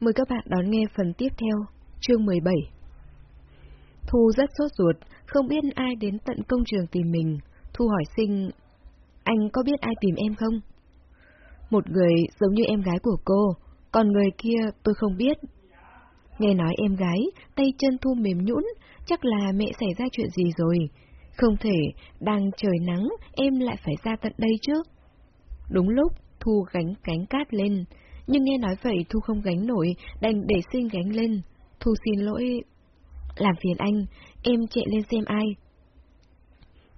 Mời các bạn đón nghe phần tiếp theo, chương 17. Thu rất sốt ruột, không biết ai đến tận công trường tìm mình. Thu hỏi sinh, anh có biết ai tìm em không? Một người giống như em gái của cô, còn người kia tôi không biết. Nghe nói em gái, tay chân Thu mềm nhũn, chắc là mẹ xảy ra chuyện gì rồi. Không thể, đang trời nắng, em lại phải ra tận đây chứ? Đúng lúc, Thu gánh cánh cát lên, nhưng nghe nói vậy Thu không gánh nổi, đành để sinh gánh lên. Thu xin lỗi. Làm phiền anh, em chạy lên xem ai.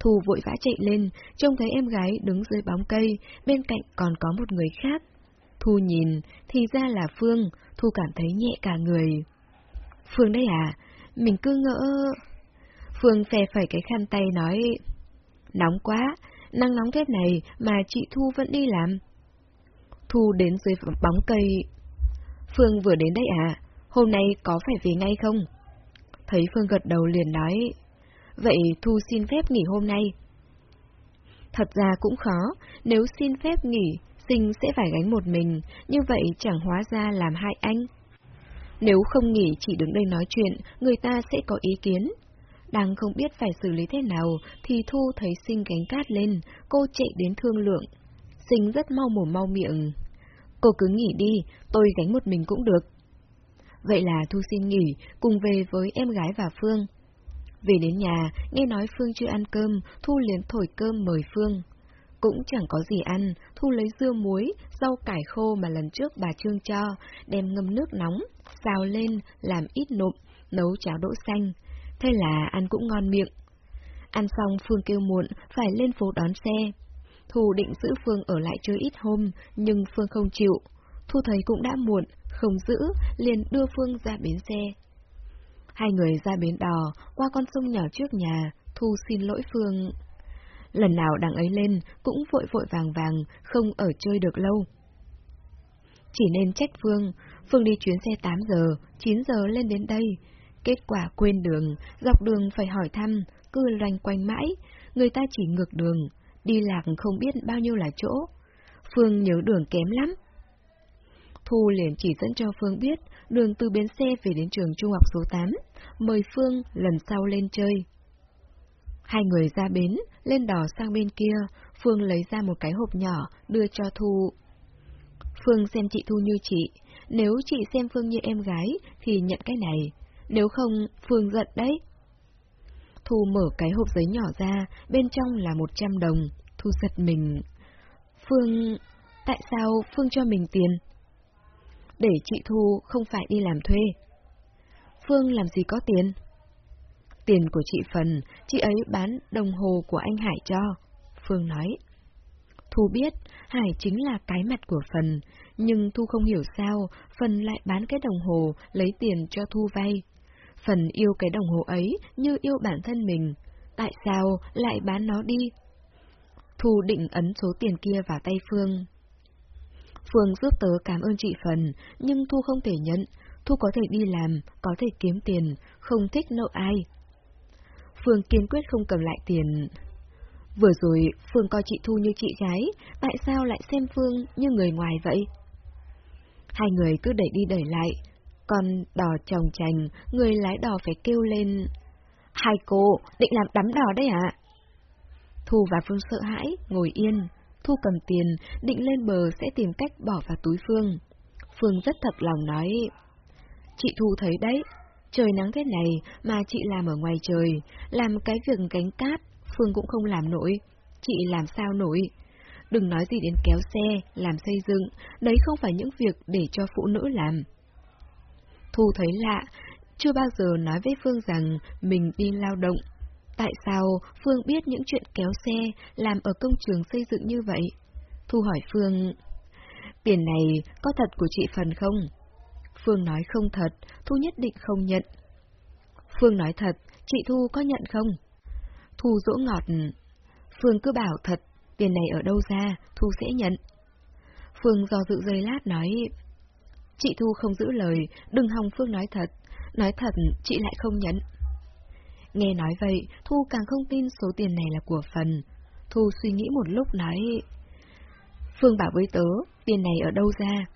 Thu vội vã chạy lên, trông thấy em gái đứng dưới bóng cây, bên cạnh còn có một người khác. Thu nhìn, thì ra là Phương, Thu cảm thấy nhẹ cả người. Phương đây à? Mình cứ ngỡ... Phương phè phẩy cái khăn tay nói... Nóng quá, nắng nóng thế này mà chị Thu vẫn đi làm. Thu đến dưới bóng cây. Phương vừa đến đây à? Hôm nay có phải về ngay không? Thấy Phương gật đầu liền nói. Vậy Thu xin phép nghỉ hôm nay. Thật ra cũng khó, nếu xin phép nghỉ, sinh sẽ phải gánh một mình, như vậy chẳng hóa ra làm hai anh. Nếu không nghỉ chỉ đứng đây nói chuyện, người ta sẽ có ý kiến. Đang không biết phải xử lý thế nào, thì Thu thấy sinh gánh cát lên, cô chạy đến thương lượng. Sinh rất mau mồm mau miệng. Cô cứ nghỉ đi, tôi gánh một mình cũng được. Vậy là Thu xin nghỉ, cùng về với em gái và Phương. Về đến nhà, nghe nói Phương chưa ăn cơm, Thu liền thổi cơm mời Phương. Cũng chẳng có gì ăn, Thu lấy dưa muối, rau cải khô mà lần trước bà Trương cho, đem ngâm nước nóng, xào lên, làm ít nộm, nấu cháo đỗ xanh. Thế là ăn cũng ngon miệng. Ăn xong Phương kêu muộn, phải lên phố đón xe. Thu định giữ Phương ở lại chơi ít hôm, nhưng Phương không chịu. Thu thấy cũng đã muộn, không giữ, liền đưa Phương ra bến xe. Hai người ra bến đò, qua con sông nhỏ trước nhà, Thu xin lỗi Phương. Lần nào đằng ấy lên, cũng vội vội vàng vàng, không ở chơi được lâu. Chỉ nên trách Phương, Phương đi chuyến xe 8 giờ, 9 giờ lên đến đây. Kết quả quên đường, dọc đường phải hỏi thăm, cứ loanh quanh mãi, người ta chỉ ngược đường, đi lạc không biết bao nhiêu là chỗ. Phương nhớ đường kém lắm. Thu liền chỉ dẫn cho Phương biết đường từ bến xe về đến trường trung học số 8, mời Phương lần sau lên chơi. Hai người ra bến, lên đò sang bên kia, Phương lấy ra một cái hộp nhỏ, đưa cho Thu. Phương xem chị Thu như chị, nếu chị xem Phương như em gái, thì nhận cái này, nếu không, Phương giận đấy. Thu mở cái hộp giấy nhỏ ra, bên trong là một trăm đồng, Thu giật mình. Phương... Tại sao Phương cho mình tiền? Để chị Thu không phải đi làm thuê. Phương làm gì có tiền? Tiền của chị Phần, chị ấy bán đồng hồ của anh Hải cho. Phương nói. Thu biết, Hải chính là cái mặt của Phần, nhưng Thu không hiểu sao Phần lại bán cái đồng hồ lấy tiền cho Thu vay. Phần yêu cái đồng hồ ấy như yêu bản thân mình, tại sao lại bán nó đi? Thu định ấn số tiền kia vào tay Phương. Phương giúp tớ cảm ơn chị Phần, nhưng Thu không thể nhận. Thu có thể đi làm, có thể kiếm tiền, không thích nợ ai. Phương kiên quyết không cầm lại tiền. Vừa rồi, Phương coi chị Thu như chị gái, tại sao lại xem Phương như người ngoài vậy? Hai người cứ đẩy đi đẩy lại, còn đò chồng chành, người lái đò phải kêu lên. Hai cô, định làm đắm đò đấy ạ? À? Thu và Phương sợ hãi, ngồi yên. Thu cầm tiền, định lên bờ sẽ tìm cách bỏ vào túi Phương. Phương rất thật lòng nói. Chị Thu thấy đấy, trời nắng thế này mà chị làm ở ngoài trời, làm cái việc gánh cát, Phương cũng không làm nổi. Chị làm sao nổi? Đừng nói gì đến kéo xe, làm xây dựng, đấy không phải những việc để cho phụ nữ làm. Thu thấy lạ, chưa bao giờ nói với Phương rằng mình đi lao động. Tại sao Phương biết những chuyện kéo xe, làm ở công trường xây dựng như vậy? Thu hỏi Phương, tiền này có thật của chị Phần không? Phương nói không thật, Thu nhất định không nhận. Phương nói thật, chị Thu có nhận không? Thu dỗ ngọt. Phương cứ bảo thật, tiền này ở đâu ra, Thu sẽ nhận. Phương do dự giây lát nói, Chị Thu không giữ lời, đừng hòng Phương nói thật. Nói thật, chị lại không nhẫn. Nghe nói vậy, Thu càng không tin số tiền này là của phần. Thu suy nghĩ một lúc nói... Phương bảo với tớ, tiền này ở đâu ra?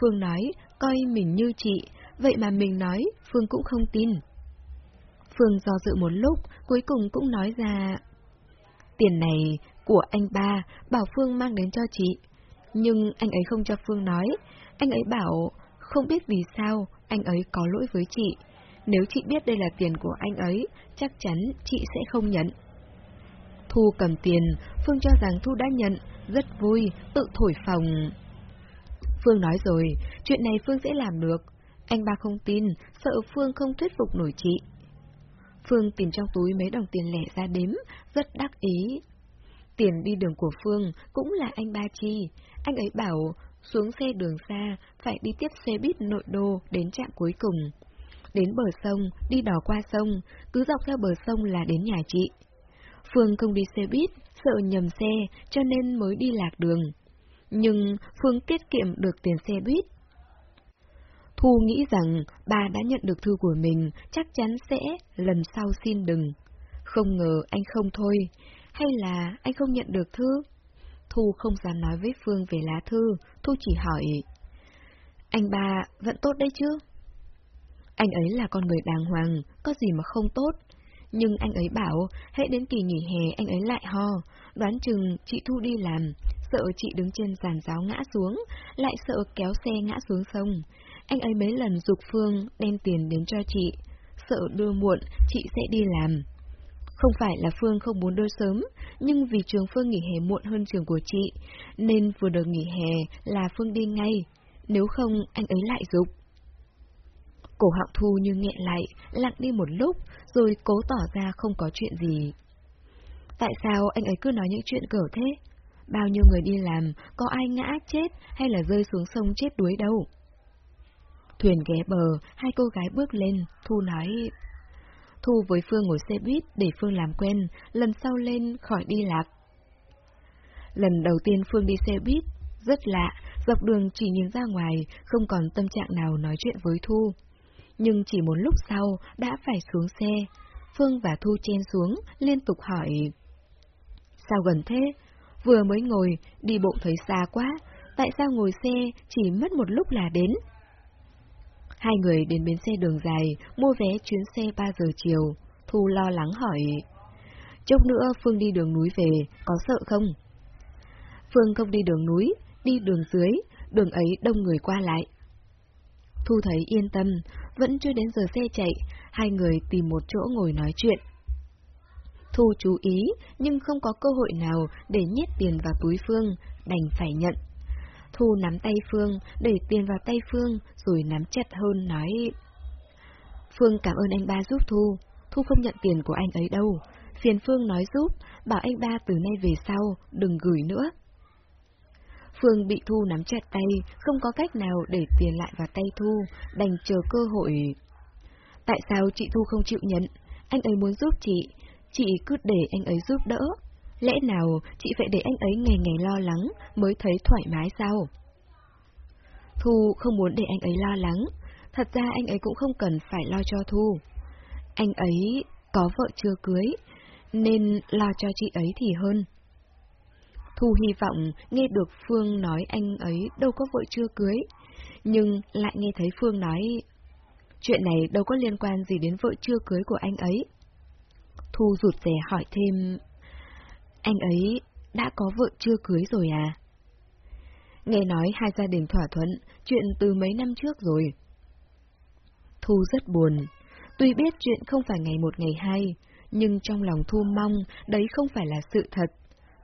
Phương nói, coi mình như chị, vậy mà mình nói, Phương cũng không tin. Phương do dự một lúc, cuối cùng cũng nói ra... Tiền này của anh ba, bảo Phương mang đến cho chị. Nhưng anh ấy không cho Phương nói, anh ấy bảo không biết vì sao anh ấy có lỗi với chị. Nếu chị biết đây là tiền của anh ấy, chắc chắn chị sẽ không nhận. Thu cầm tiền, Phương cho rằng Thu đã nhận, rất vui, tự thổi phòng. Phương nói rồi, chuyện này Phương sẽ làm được. Anh ba không tin, sợ Phương không thuyết phục nổi chị. Phương tìm trong túi mấy đồng tiền lẻ ra đếm, rất đắc ý. Tiền đi đường của Phương cũng là anh ba chi. Anh ấy bảo xuống xe đường xa, phải đi tiếp xe buýt nội đô đến trạm cuối cùng. Đến bờ sông, đi đò qua sông, cứ dọc theo bờ sông là đến nhà chị. Phương không đi xe buýt, sợ nhầm xe, cho nên mới đi lạc đường. Nhưng Phương tiết kiệm được tiền xe buýt. Thu nghĩ rằng bà đã nhận được thư của mình, chắc chắn sẽ lần sau xin đừng. Không ngờ anh không thôi, hay là anh không nhận được thư? Thu không dám nói với Phương về lá thư, Thu chỉ hỏi. Anh ba vẫn tốt đấy chứ? Anh ấy là con người đàng hoàng, có gì mà không tốt. Nhưng anh ấy bảo, hãy đến kỳ nghỉ hè anh ấy lại ho, đoán chừng chị Thu đi làm, sợ chị đứng trên giàn giáo ngã xuống, lại sợ kéo xe ngã xuống sông. Anh ấy mấy lần dục Phương đem tiền đến cho chị, sợ đưa muộn chị sẽ đi làm. Không phải là Phương không muốn đưa sớm, nhưng vì trường Phương nghỉ hè muộn hơn trường của chị, nên vừa được nghỉ hè là Phương đi ngay, nếu không anh ấy lại dục. Cổ họng thu như nghẹn lại, lặng đi một lúc, rồi cố tỏ ra không có chuyện gì. Tại sao anh ấy cứ nói những chuyện cỡ thế? Bao nhiêu người đi làm, có ai ngã chết hay là rơi xuống sông chết đuối đâu? Thuyền ghé bờ, hai cô gái bước lên, Thu nói... Thu với Phương ngồi xe buýt để Phương làm quen, lần sau lên khỏi đi lạc. Lần đầu tiên Phương đi xe buýt, rất lạ, dọc đường chỉ nhìn ra ngoài, không còn tâm trạng nào nói chuyện với Thu. Nhưng chỉ một lúc sau, đã phải xuống xe. Phương và Thu chen xuống, liên tục hỏi. Sao gần thế? Vừa mới ngồi, đi bộ thấy xa quá, tại sao ngồi xe chỉ mất một lúc là đến? Hai người đến bến xe đường dài, mua vé chuyến xe 3 giờ chiều. Thu lo lắng hỏi. Chốc nữa Phương đi đường núi về, có sợ không? Phương không đi đường núi, đi đường dưới, đường ấy đông người qua lại. Thu thấy yên tâm, vẫn chưa đến giờ xe chạy, hai người tìm một chỗ ngồi nói chuyện. Thu chú ý, nhưng không có cơ hội nào để nhét tiền vào túi Phương, đành phải nhận. Thu nắm tay Phương, đẩy tiền vào tay Phương, rồi nắm chặt hơn nói... Phương cảm ơn anh ba giúp Thu, Thu không nhận tiền của anh ấy đâu. Phiền Phương nói giúp, bảo anh ba từ nay về sau, đừng gửi nữa. Phương bị Thu nắm chặt tay, không có cách nào để tiền lại vào tay Thu, đành chờ cơ hội. Tại sao chị Thu không chịu nhận? Anh ấy muốn giúp chị, chị cứ để anh ấy giúp đỡ. Lẽ nào chị phải để anh ấy ngày ngày lo lắng mới thấy thoải mái sao? Thu không muốn để anh ấy lo lắng, thật ra anh ấy cũng không cần phải lo cho Thu. Anh ấy có vợ chưa cưới, nên lo cho chị ấy thì hơn. Thu hy vọng nghe được Phương nói anh ấy đâu có vợ chưa cưới, nhưng lại nghe thấy Phương nói chuyện này đâu có liên quan gì đến vợ chưa cưới của anh ấy. Thu rụt rè hỏi thêm, anh ấy đã có vợ chưa cưới rồi à? Nghe nói hai gia đình thỏa thuận chuyện từ mấy năm trước rồi. Thu rất buồn, tuy biết chuyện không phải ngày một ngày hai, nhưng trong lòng Thu mong đấy không phải là sự thật.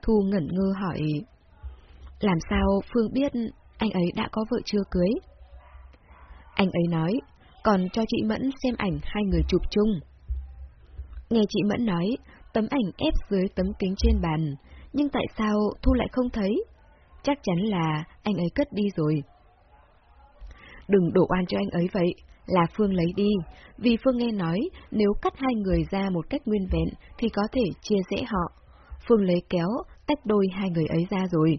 Thu ngẩn ngơ hỏi, làm sao Phương biết anh ấy đã có vợ chưa cưới? Anh ấy nói, còn cho chị Mẫn xem ảnh hai người chụp chung. Nghe chị Mẫn nói, tấm ảnh ép dưới tấm kính trên bàn, nhưng tại sao Thu lại không thấy? Chắc chắn là anh ấy cất đi rồi. Đừng đổ oan cho anh ấy vậy, là Phương lấy đi, vì Phương nghe nói nếu cắt hai người ra một cách nguyên vẹn thì có thể chia rẽ họ. Phương lấy kéo, tách đôi hai người ấy ra rồi.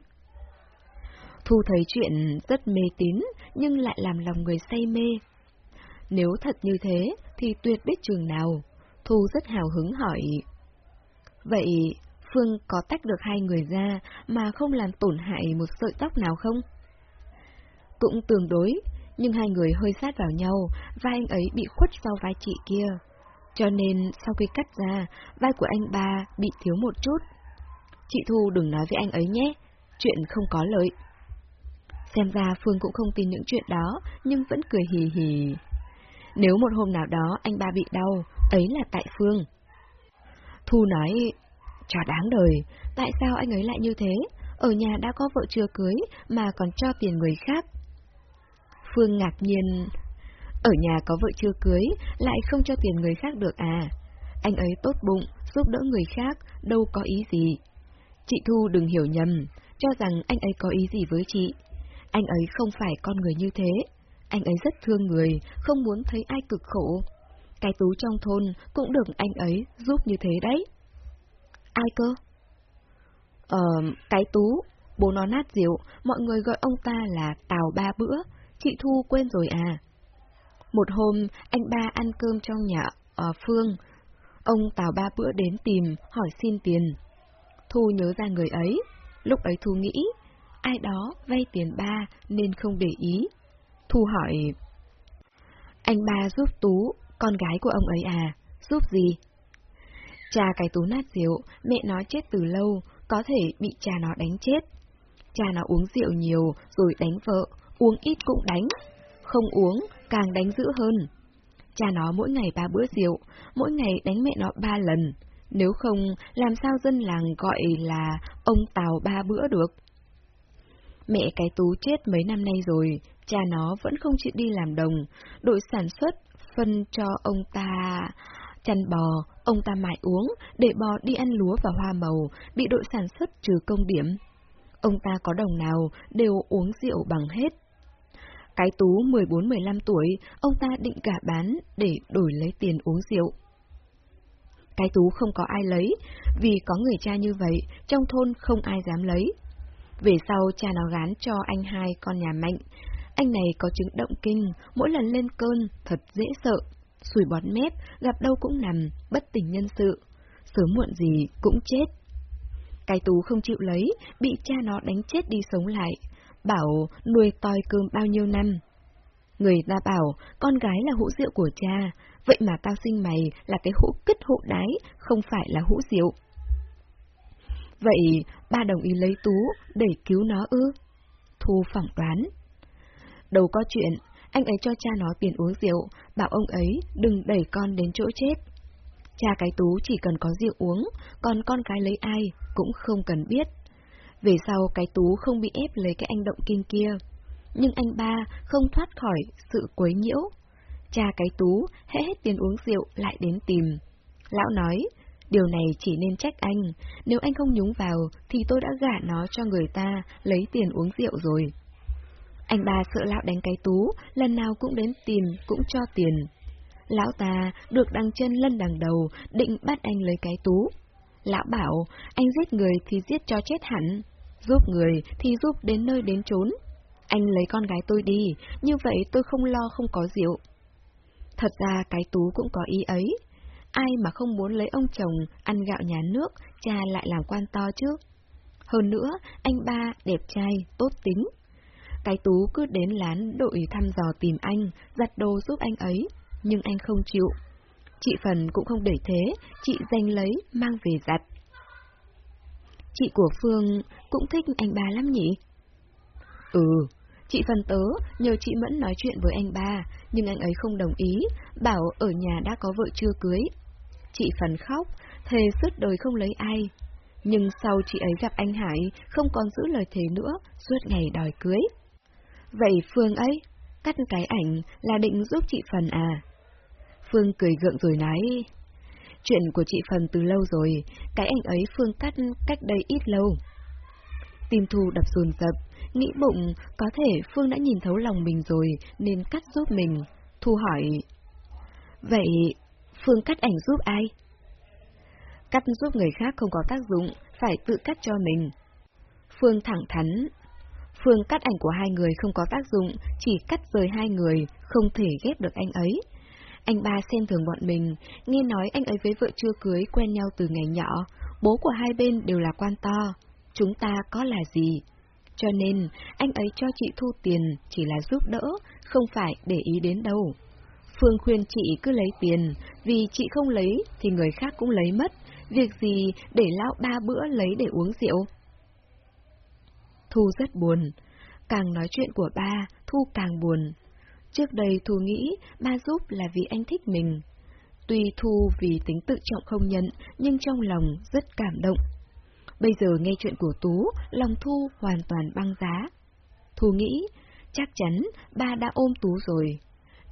Thu thấy chuyện rất mê tín, nhưng lại làm lòng người say mê. Nếu thật như thế, thì tuyệt biết trường nào. Thu rất hào hứng hỏi. Vậy, Phương có tách được hai người ra mà không làm tổn hại một sợi tóc nào không? cũng tương đối, nhưng hai người hơi sát vào nhau, vai anh ấy bị khuất sau vai chị kia. Cho nên sau khi cắt ra, vai của anh ba bị thiếu một chút. Chị Thu đừng nói với anh ấy nhé, chuyện không có lợi. Xem ra Phương cũng không tin những chuyện đó, nhưng vẫn cười hì hì. Nếu một hôm nào đó anh ba bị đau, ấy là tại Phương. Thu nói, cho đáng đời, tại sao anh ấy lại như thế? Ở nhà đã có vợ chưa cưới mà còn cho tiền người khác. Phương ngạc nhiên, ở nhà có vợ chưa cưới lại không cho tiền người khác được à? Anh ấy tốt bụng, giúp đỡ người khác, đâu có ý gì. Chị Thu đừng hiểu nhầm, cho rằng anh ấy có ý gì với chị. Anh ấy không phải con người như thế. Anh ấy rất thương người, không muốn thấy ai cực khổ. Cái tú trong thôn cũng được anh ấy giúp như thế đấy. Ai cơ? Ờ, cái tú, bố nó nát rượu, mọi người gọi ông ta là Tào Ba Bữa, chị Thu quên rồi à. Một hôm, anh ba ăn cơm trong nhà ở Phương. Ông Tào Ba Bữa đến tìm, hỏi xin tiền. Thu nhớ ra người ấy. Lúc ấy Thu nghĩ, ai đó vay tiền ba nên không để ý. Thu hỏi, anh ba giúp Tú, con gái của ông ấy à, giúp gì? Cha cái Tú nát rượu, mẹ nó chết từ lâu, có thể bị cha nó đánh chết. Cha nó uống rượu nhiều rồi đánh vợ, uống ít cũng đánh. Không uống, càng đánh dữ hơn. Cha nó mỗi ngày ba bữa rượu, mỗi ngày đánh mẹ nó ba lần. Nếu không, làm sao dân làng gọi là ông Tào ba bữa được? Mẹ cái tú chết mấy năm nay rồi, cha nó vẫn không chịu đi làm đồng, đội sản xuất phân cho ông ta chăn bò, ông ta mãi uống, để bò đi ăn lúa và hoa màu, bị đội sản xuất trừ công điểm. Ông ta có đồng nào đều uống rượu bằng hết. Cái tú 14-15 tuổi, ông ta định cả bán để đổi lấy tiền uống rượu. Cái tú không có ai lấy, vì có người cha như vậy, trong thôn không ai dám lấy. Về sau cha nó gán cho anh hai con nhà mạnh. Anh này có chứng động kinh, mỗi lần lên cơn, thật dễ sợ. Sùi bọt mép, gặp đâu cũng nằm, bất tỉnh nhân sự. Sớm muộn gì cũng chết. Cái tú không chịu lấy, bị cha nó đánh chết đi sống lại. Bảo nuôi toi cơm bao nhiêu năm. Người ta bảo, con gái là hũ rượu của cha, vậy mà tao sinh mày là cái hũ kích hũ đái, không phải là hũ rượu. Vậy ba đồng ý lấy Tú để cứu nó ư? Thu phỏng đoán. Đâu có chuyện, anh ấy cho cha nó tiền uống rượu, bảo ông ấy đừng đẩy con đến chỗ chết. Cha cái Tú chỉ cần có rượu uống, còn con cái lấy ai cũng không cần biết. Về sau cái Tú không bị ép lấy cái anh động kinh kia. Nhưng anh ba không thoát khỏi sự quấy nhiễu. Cha cái Tú hết hết tiền uống rượu lại đến tìm. Lão nói, Điều này chỉ nên trách anh, nếu anh không nhúng vào thì tôi đã gả nó cho người ta lấy tiền uống rượu rồi. Anh ba sợ lão đánh cái tú, lần nào cũng đến tìm, cũng cho tiền. Lão ta được đằng chân lân đằng đầu, định bắt anh lấy cái tú. Lão bảo, anh giết người thì giết cho chết hẳn, giúp người thì giúp đến nơi đến chốn. Anh lấy con gái tôi đi, như vậy tôi không lo không có rượu. Thật ra cái tú cũng có ý ấy, Ai mà không muốn lấy ông chồng ăn gạo nhà nước, cha lại làm quan to chứ? Hơn nữa, anh ba đẹp trai, tốt tính. Cái tú cứ đến lán đội thăm dò tìm anh, giặt đồ giúp anh ấy, nhưng anh không chịu. Chị Phần cũng không để thế, chị giành lấy, mang về giặt. Chị của Phương cũng thích anh ba lắm nhỉ? Ừ, chị Phần tớ nhờ chị Mẫn nói chuyện với anh ba, nhưng anh ấy không đồng ý, bảo ở nhà đã có vợ chưa cưới, Chị phần khóc, thề suốt đời không lấy ai. Nhưng sau chị ấy gặp anh Hải, không còn giữ lời thề nữa, suốt ngày đòi cưới. Vậy Phương ấy, cắt cái ảnh là định giúp chị Phần à? Phương cười gượng rồi nói, chuyện của chị Phần từ lâu rồi, cái ảnh ấy Phương cắt cách đây ít lâu. Tim Thu đập dồn dập, nghĩ bụng có thể Phương đã nhìn thấu lòng mình rồi nên cắt giúp mình. Thu hỏi, vậy Phương cắt ảnh giúp ai? Cắt giúp người khác không có tác dụng, phải tự cắt cho mình. Phương thẳng thắn. Phương cắt ảnh của hai người không có tác dụng, chỉ cắt rời hai người, không thể ghét được anh ấy. Anh ba xem thường bọn mình, nghe nói anh ấy với vợ chưa cưới quen nhau từ ngày nhỏ, bố của hai bên đều là quan to. Chúng ta có là gì? Cho nên, anh ấy cho chị Thu tiền chỉ là giúp đỡ, không phải để ý đến đâu. Phương khuyên chị cứ lấy tiền, vì chị không lấy thì người khác cũng lấy mất, việc gì để lão ba bữa lấy để uống rượu. Thu rất buồn, càng nói chuyện của ba, Thu càng buồn. Trước đây Thu nghĩ ba giúp là vì anh thích mình. Tuy Thu vì tính tự trọng không nhận, nhưng trong lòng rất cảm động. Bây giờ nghe chuyện của Tú, lòng Thu hoàn toàn băng giá. Thu nghĩ, chắc chắn ba đã ôm Tú rồi.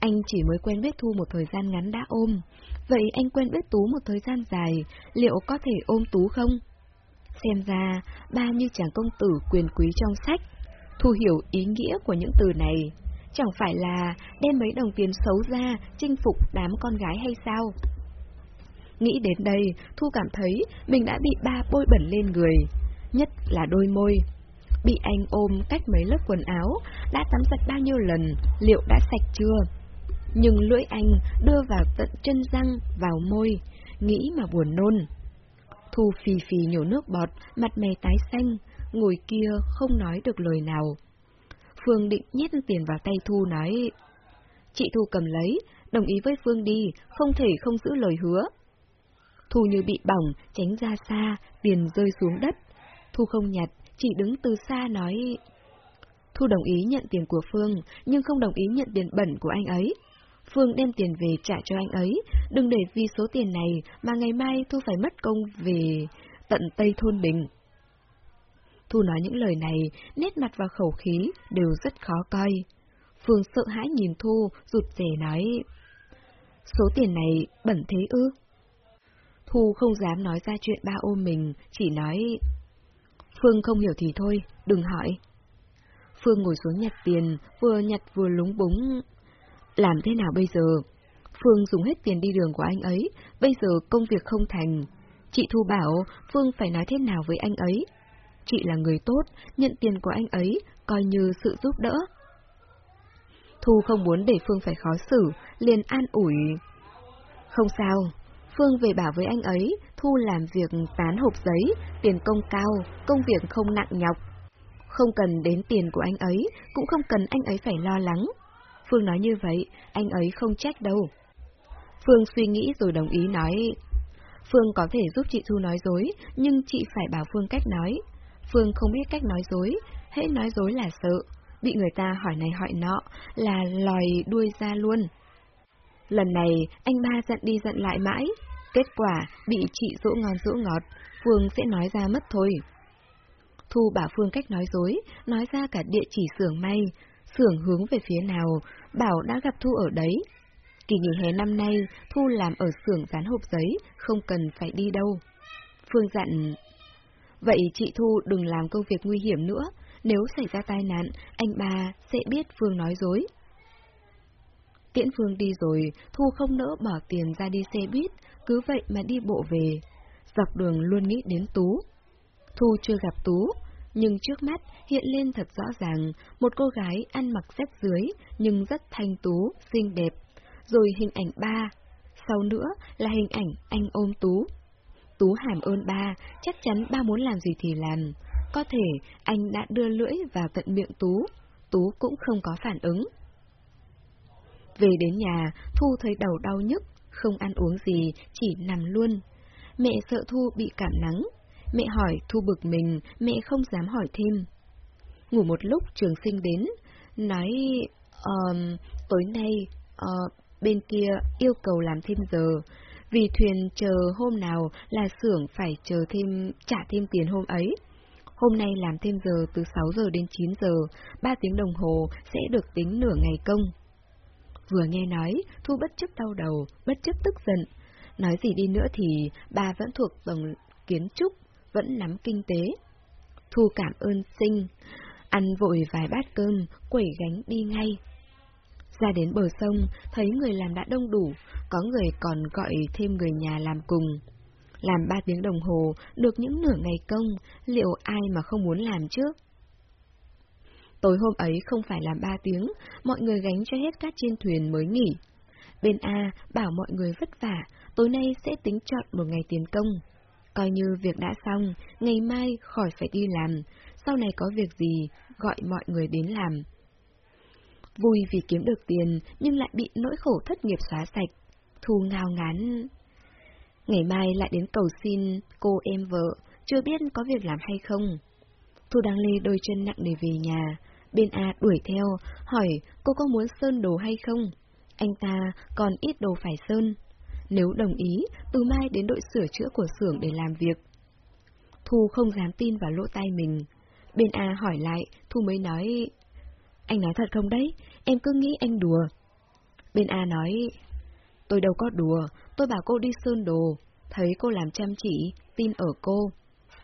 Anh chỉ mới quen biết Thu một thời gian ngắn đã ôm. Vậy anh quen biết Tú một thời gian dài, liệu có thể ôm Tú không? Xem ra, ba như chàng công tử quyền quý trong sách. Thu hiểu ý nghĩa của những từ này. Chẳng phải là đem mấy đồng tiền xấu ra chinh phục đám con gái hay sao? Nghĩ đến đây, Thu cảm thấy mình đã bị ba bôi bẩn lên người, nhất là đôi môi. Bị anh ôm cách mấy lớp quần áo, đã tắm giặt bao nhiêu lần, liệu đã sạch chưa? Nhưng lưỡi anh đưa vào tận chân răng, vào môi, nghĩ mà buồn nôn. Thu phì phì nhổ nước bọt, mặt mày tái xanh, ngồi kia không nói được lời nào. Phương định nhét tiền vào tay Thu nói, Chị Thu cầm lấy, đồng ý với Phương đi, không thể không giữ lời hứa. Thu như bị bỏng, tránh ra xa, tiền rơi xuống đất. Thu không nhặt, chỉ đứng từ xa nói... Thu đồng ý nhận tiền của Phương, nhưng không đồng ý nhận tiền bẩn của anh ấy. Phương đem tiền về trả cho anh ấy, đừng để vì số tiền này mà ngày mai Thu phải mất công về tận Tây Thôn Bình. Thu nói những lời này, nét mặt và khẩu khí đều rất khó coi. Phương sợ hãi nhìn Thu, rụt rè nói, số tiền này bẩn thế ư? Thu không dám nói ra chuyện ba ôm mình, chỉ nói... Phương không hiểu thì thôi, đừng hỏi. Phương ngồi xuống nhặt tiền, vừa nhặt vừa lúng búng. Làm thế nào bây giờ? Phương dùng hết tiền đi đường của anh ấy, bây giờ công việc không thành. Chị Thu bảo Phương phải nói thế nào với anh ấy. Chị là người tốt, nhận tiền của anh ấy, coi như sự giúp đỡ. Thu không muốn để Phương phải khó xử, liền an ủi. Không sao, Phương về bảo với anh ấy, Thu làm việc tán hộp giấy, tiền công cao, công việc không nặng nhọc. Không cần đến tiền của anh ấy, cũng không cần anh ấy phải lo lắng. Phương nói như vậy, anh ấy không trách đâu. Phương suy nghĩ rồi đồng ý nói, Phương có thể giúp chị Thu nói dối, nhưng chị phải bảo Phương cách nói. Phương không biết cách nói dối, hễ nói dối là sợ, bị người ta hỏi này hỏi nọ, là lòi đuôi ra luôn. Lần này, anh ba giận đi giận lại mãi, kết quả bị chị dỗ ngon dỗ ngọt, Phương sẽ nói ra mất thôi. Thu bảo Phương cách nói dối, nói ra cả địa chỉ xưởng may, xưởng hướng về phía nào, bảo đã gặp Thu ở đấy. Kỳ nghỉ hè năm nay, Thu làm ở xưởng dán hộp giấy, không cần phải đi đâu. Phương dặn, vậy chị Thu đừng làm công việc nguy hiểm nữa, nếu xảy ra tai nạn, anh ba sẽ biết Phương nói dối. Tiễn Phương đi rồi, Thu không nỡ bỏ tiền ra đi xe buýt, cứ vậy mà đi bộ về. Dọc đường luôn nghĩ đến Tú. Thu chưa gặp Tú, nhưng trước mắt hiện lên thật rõ ràng, một cô gái ăn mặc rách dưới, nhưng rất thanh tú, xinh đẹp. Rồi hình ảnh ba, sau nữa là hình ảnh anh ôm Tú. Tú hàm ơn ba, chắc chắn ba muốn làm gì thì làm. Có thể anh đã đưa lưỡi vào tận miệng Tú, Tú cũng không có phản ứng. Về đến nhà, Thu thấy đầu đau nhức, không ăn uống gì, chỉ nằm luôn. Mẹ sợ Thu bị cảm nắng. Mẹ hỏi Thu bực mình, mẹ không dám hỏi thêm. Ngủ một lúc trường sinh đến, nói, uh, tối nay, uh, bên kia yêu cầu làm thêm giờ. Vì thuyền chờ hôm nào là xưởng phải chờ thêm, trả thêm tiền hôm ấy. Hôm nay làm thêm giờ từ 6 giờ đến 9 giờ, 3 tiếng đồng hồ sẽ được tính nửa ngày công. Vừa nghe nói, Thu bất chấp đau đầu, bất chấp tức giận. Nói gì đi nữa thì bà vẫn thuộc dòng kiến trúc, vẫn nắm kinh tế. Thu cảm ơn sinh, ăn vội vài bát cơm, quẩy gánh đi ngay. Ra đến bờ sông, thấy người làm đã đông đủ, có người còn gọi thêm người nhà làm cùng. Làm ba tiếng đồng hồ, được những nửa ngày công, liệu ai mà không muốn làm trước? Tối hôm ấy không phải làm ba tiếng, mọi người gánh cho hết cát trên thuyền mới nghỉ. Bên A bảo mọi người vất vả, tối nay sẽ tính chọn một ngày tiền công. Coi như việc đã xong, ngày mai khỏi phải đi làm, sau này có việc gì, gọi mọi người đến làm. Vui vì kiếm được tiền, nhưng lại bị nỗi khổ thất nghiệp xóa sạch. Thu ngao ngán. Ngày mai lại đến cầu xin cô em vợ, chưa biết có việc làm hay không. Thu đang lê đôi chân nặng để về nhà, bên A đuổi theo, hỏi cô có muốn sơn đồ hay không? Anh ta còn ít đồ phải sơn. Nếu đồng ý, từ mai đến đội sửa chữa của xưởng để làm việc. Thu không dám tin vào lỗ tay mình. Bên A hỏi lại, Thu mới nói... Anh nói thật không đấy, em cứ nghĩ anh đùa. Bên A nói... Tôi đâu có đùa, tôi bảo cô đi sơn đồ, thấy cô làm chăm chỉ, tin ở cô.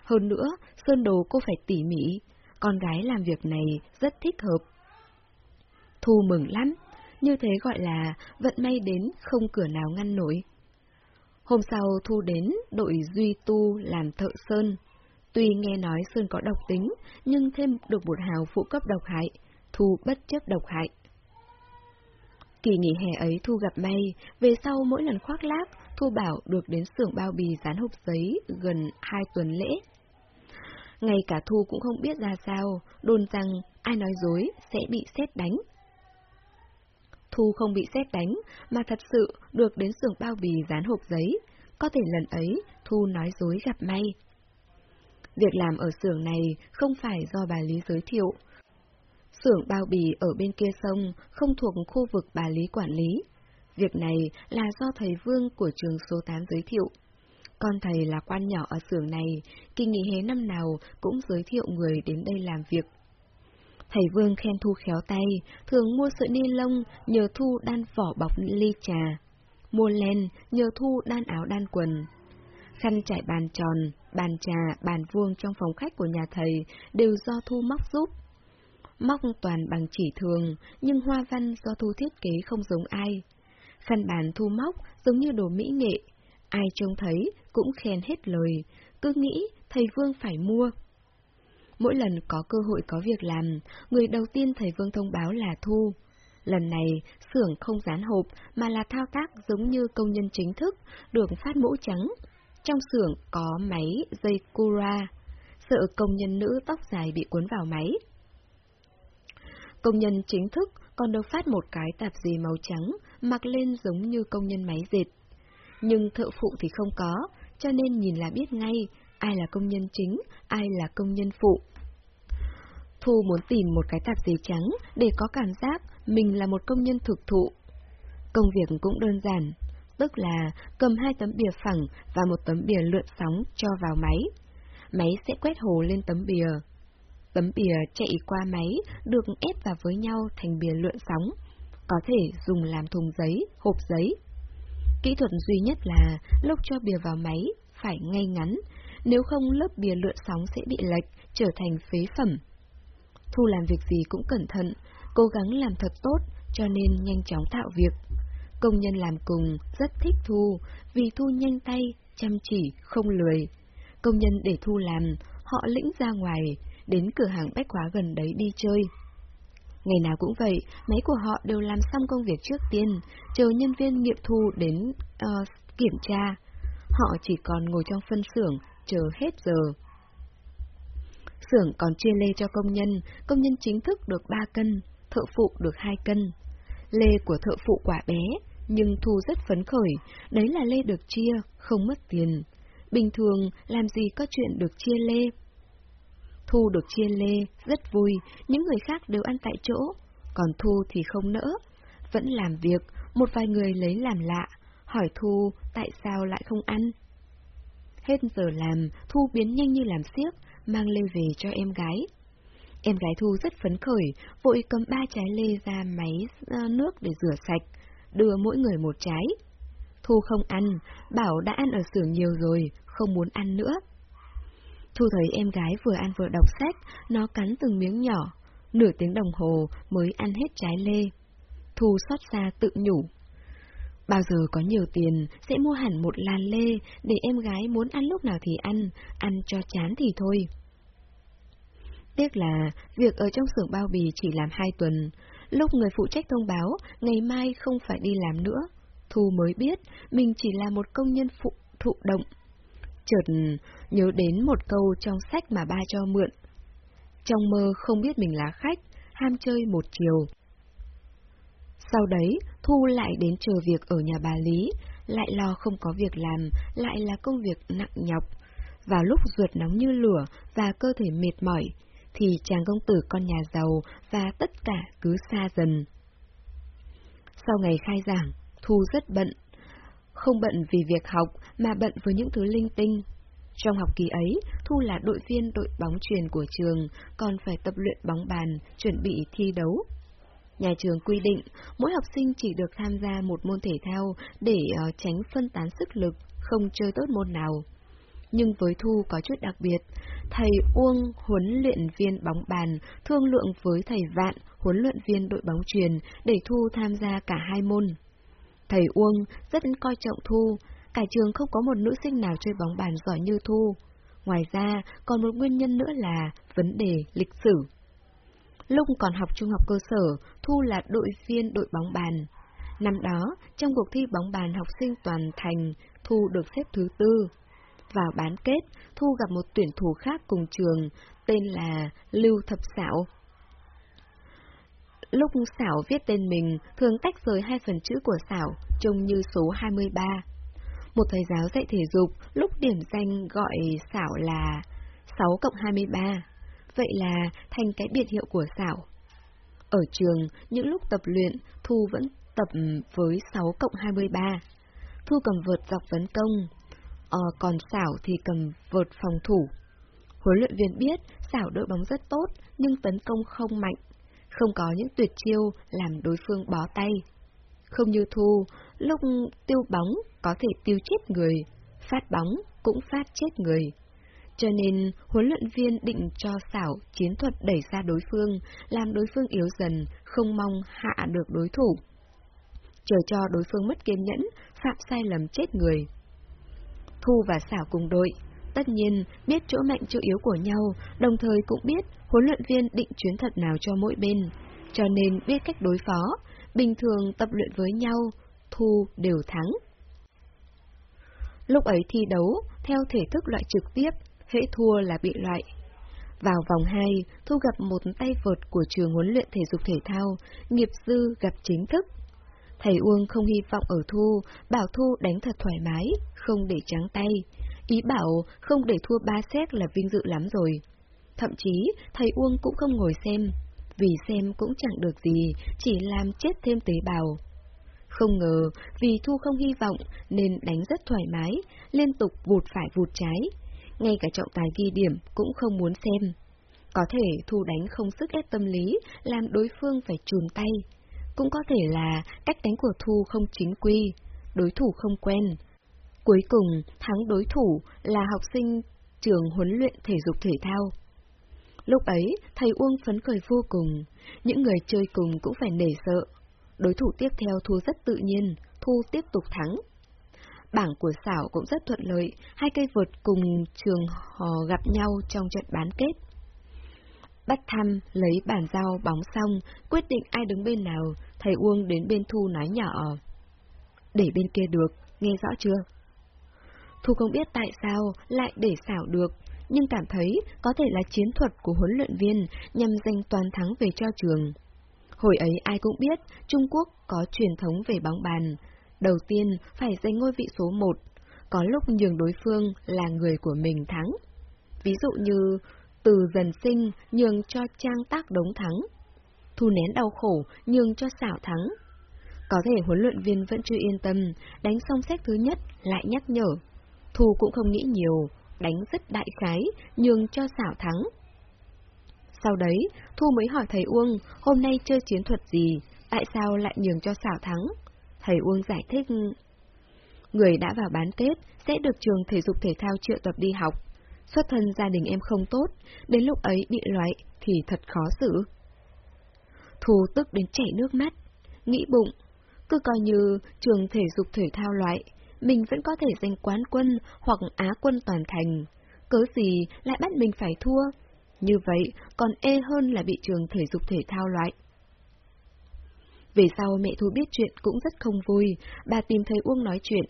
Hơn nữa, sơn đồ cô phải tỉ mỉ, con gái làm việc này rất thích hợp. Thu mừng lắm, như thế gọi là vận may đến không cửa nào ngăn nổi. Hôm sau Thu đến đội Duy Tu làm thợ sơn. Tuy nghe nói sơn có độc tính, nhưng thêm được một hào phụ cấp độc hại, Thu bất chấp độc hại. Kỳ nghỉ hè ấy Thu gặp may, về sau mỗi lần khoác lác, Thu bảo được đến xưởng bao bì dán hộp giấy gần hai tuần lễ. Ngay cả Thu cũng không biết ra sao, đồn rằng ai nói dối sẽ bị xét đánh. Thu không bị xét đánh, mà thật sự được đến xưởng bao bì dán hộp giấy. Có thể lần ấy, Thu nói dối gặp may. Việc làm ở xưởng này không phải do bà Lý giới thiệu. Xưởng bao bì ở bên kia sông không thuộc khu vực bà Lý quản lý. Việc này là do thầy Vương của trường số 8 giới thiệu. Con thầy là quan nhỏ ở xưởng này, kỳ nghỉ hè năm nào cũng giới thiệu người đến đây làm việc. Thầy Vương khen Thu khéo tay, thường mua sợi ni lông nhờ Thu đan vỏ bọc ly trà. Mua len nhờ Thu đan áo đan quần. Khăn trải bàn tròn, bàn trà, bàn vuông trong phòng khách của nhà thầy đều do Thu móc giúp. Móc toàn bằng chỉ thường, nhưng hoa văn do Thu thiết kế không giống ai. Khăn bàn Thu móc giống như đồ mỹ nghệ, ai trông thấy cũng khen hết lời, cứ nghĩ thầy Vương phải mua. Mỗi lần có cơ hội có việc làm, người đầu tiên thầy Vương thông báo là Thu. Lần này, xưởng không dán hộp mà là thao tác giống như công nhân chính thức, được phát mũ trắng. Trong xưởng có máy dây cura, sợ công nhân nữ tóc dài bị cuốn vào máy. Công nhân chính thức còn được phát một cái tạp dề màu trắng, mặc lên giống như công nhân máy dệt. Nhưng thợ phụ thì không có, cho nên nhìn là biết ngay ai là công nhân chính, ai là công nhân phụ. Thu muốn tìm một cái tạp dề trắng để có cảm giác mình là một công nhân thực thụ. Công việc cũng đơn giản, tức là cầm hai tấm bìa phẳng và một tấm bìa lượn sóng cho vào máy. Máy sẽ quét hồ lên tấm bìa. Tấm bìa chạy qua máy được ép vào với nhau thành bìa lượn sóng, có thể dùng làm thùng giấy, hộp giấy. Kỹ thuật duy nhất là lúc cho bìa vào máy phải ngay ngắn, nếu không lớp bìa lượn sóng sẽ bị lệch, trở thành phế phẩm. Thu làm việc gì cũng cẩn thận, cố gắng làm thật tốt, cho nên nhanh chóng tạo việc. Công nhân làm cùng rất thích Thu, vì Thu nhanh tay, chăm chỉ, không lười. Công nhân để Thu làm, họ lĩnh ra ngoài, đến cửa hàng bách hóa gần đấy đi chơi. Ngày nào cũng vậy, máy của họ đều làm xong công việc trước tiên, chờ nhân viên nghiệm thu đến uh, kiểm tra. Họ chỉ còn ngồi trong phân xưởng, chờ hết giờ. Xưởng còn chia lê cho công nhân, công nhân chính thức được 3 cân, thợ phụ được 2 cân. Lê của thợ phụ quả bé, nhưng thu rất phấn khởi, đấy là lê được chia, không mất tiền. Bình thường, làm gì có chuyện được chia lê. Thu được chia lê, rất vui, những người khác đều ăn tại chỗ, còn Thu thì không nỡ. Vẫn làm việc, một vài người lấy làm lạ, hỏi Thu tại sao lại không ăn. Hết giờ làm, Thu biến nhanh như làm xiếc, mang lê về cho em gái. Em gái Thu rất phấn khởi, vội cầm ba trái lê ra máy ờ, nước để rửa sạch, đưa mỗi người một trái. Thu không ăn, bảo đã ăn ở xưởng nhiều rồi, không muốn ăn nữa. Thu thấy em gái vừa ăn vừa đọc sách, nó cắn từng miếng nhỏ, nửa tiếng đồng hồ mới ăn hết trái lê. Thu xót xa tự nhủ. Bao giờ có nhiều tiền, sẽ mua hẳn một làn lê, để em gái muốn ăn lúc nào thì ăn, ăn cho chán thì thôi. Tiếc là, việc ở trong xưởng bao bì chỉ làm hai tuần. Lúc người phụ trách thông báo, ngày mai không phải đi làm nữa. Thu mới biết, mình chỉ là một công nhân phụ thụ động. Chợt nhớ đến một câu trong sách mà ba cho mượn. trong mơ không biết mình là khách, ham chơi một chiều. Sau đấy, Thu lại đến chờ việc ở nhà bà Lý, lại lo không có việc làm, lại là công việc nặng nhọc. Vào lúc ruột nóng như lửa và cơ thể mệt mỏi, thì chàng công tử con nhà giàu và tất cả cứ xa dần. Sau ngày khai giảng, Thu rất bận. Không bận vì việc học mà bận với những thứ linh tinh. Trong học kỳ ấy, Thu là đội viên đội bóng truyền của trường, còn phải tập luyện bóng bàn, chuẩn bị thi đấu. Nhà trường quy định, mỗi học sinh chỉ được tham gia một môn thể thao để uh, tránh phân tán sức lực, không chơi tốt môn nào. Nhưng với Thu có chút đặc biệt, thầy Uông, huấn luyện viên bóng bàn, thương lượng với thầy Vạn, huấn luyện viên đội bóng truyền, để Thu tham gia cả hai môn. Thầy Uông rất coi trọng Thu, cả trường không có một nữ sinh nào chơi bóng bàn giỏi như Thu. Ngoài ra, còn một nguyên nhân nữa là vấn đề lịch sử. Lúc còn học trung học cơ sở, Thu là đội viên đội bóng bàn. Năm đó, trong cuộc thi bóng bàn học sinh toàn thành, Thu được xếp thứ tư. Vào bán kết, Thu gặp một tuyển thủ khác cùng trường, tên là Lưu Thập Sảo. Lúc Sảo viết tên mình, thường tách rời hai phần chữ của Sảo, trông như số 23. Một thầy giáo dạy thể dục, lúc điểm danh gọi Sảo là 6 cộng 23 vậy là thành cái biệt hiệu của xảo. Ở trường, những lúc tập luyện, Thu vẫn tập với 6 cộng 23. Thu cầm vợt dọc tấn công, ờ, còn xảo thì cầm vợt phòng thủ. Huấn luyện viên biết xảo đội bóng rất tốt, nhưng tấn công không mạnh, không có những tuyệt chiêu làm đối phương bó tay. Không như Thu, lúc tiêu bóng có thể tiêu chết người, phát bóng cũng phát chết người. Cho nên, huấn luyện viên định cho xảo chiến thuật đẩy ra đối phương, làm đối phương yếu dần, không mong hạ được đối thủ. Chờ cho đối phương mất kiên nhẫn, phạm sai lầm chết người. Thu và xảo cùng đội, tất nhiên biết chỗ mạnh chỗ yếu của nhau, đồng thời cũng biết huấn luyện viên định chuyến thật nào cho mỗi bên, cho nên biết cách đối phó, bình thường tập luyện với nhau, Thu đều thắng. Lúc ấy thi đấu, theo thể thức loại trực tiếp, hễ thua là bị loại. Vào vòng 2, Thu gặp một tay vợt của trường huấn luyện thể dục thể thao, nghiệp dư gặp chính thức. Thầy Uông không hy vọng ở Thu, bảo Thu đánh thật thoải mái, không để trắng tay. Ý bảo không để thua ba xét là vinh dự lắm rồi. Thậm chí, thầy Uông cũng không ngồi xem, vì xem cũng chẳng được gì, chỉ làm chết thêm tế bào. Không ngờ, vì Thu không hy vọng nên đánh rất thoải mái, liên tục vụt phải vụt trái, ngay cả trọng tài ghi điểm cũng không muốn xem. Có thể Thu đánh không sức ép tâm lý, làm đối phương phải chùn tay. Cũng có thể là cách đánh của Thu không chính quy, đối thủ không quen. Cuối cùng, thắng đối thủ là học sinh trường huấn luyện thể dục thể thao. Lúc ấy, thầy Uông phấn khởi vô cùng, những người chơi cùng cũng phải nể sợ. Đối thủ tiếp theo thua rất tự nhiên, Thu tiếp tục thắng. Bảng của xảo cũng rất thuận lợi, hai cây vượt cùng trường hò gặp nhau trong trận bán kết. bắt thăm lấy bàn giao bóng xong, quyết định ai đứng bên nào, thầy Uông đến bên Thu nói nhỏ. Để bên kia được, nghe rõ chưa? Thu không biết tại sao lại để xảo được, nhưng cảm thấy có thể là chiến thuật của huấn luyện viên nhằm giành toàn thắng về cho trường. Hồi ấy ai cũng biết Trung Quốc có truyền thống về bóng bàn, đầu tiên phải giành ngôi vị số 1, có lúc nhường đối phương là người của mình thắng. Ví dụ như từ dần sinh nhường cho trang tác đống thắng, thu nén đau khổ nhường cho xảo thắng. Có thể huấn luyện viên vẫn chưa yên tâm, đánh xong xét thứ nhất lại nhắc nhở. Thu cũng không nghĩ nhiều, đánh rất đại khái, nhường cho xảo thắng. Sau đấy, Thu mới hỏi thầy Uông, hôm nay chơi chiến thuật gì, tại sao lại nhường cho xảo thắng? Thầy Uông giải thích, người đã vào bán kết sẽ được trường thể dục thể thao triệu tập đi học. Xuất thân gia đình em không tốt, đến lúc ấy bị loại thì thật khó xử. Thù tức đến chảy nước mắt, nghĩ bụng, cứ coi như trường thể dục thể thao loại, mình vẫn có thể giành quán quân hoặc á quân toàn thành. Cớ gì lại bắt mình phải thua? Như vậy còn ê hơn là bị trường thể dục thể thao loại. Về sau mẹ Thu biết chuyện cũng rất không vui, bà tìm thấy Uông nói chuyện.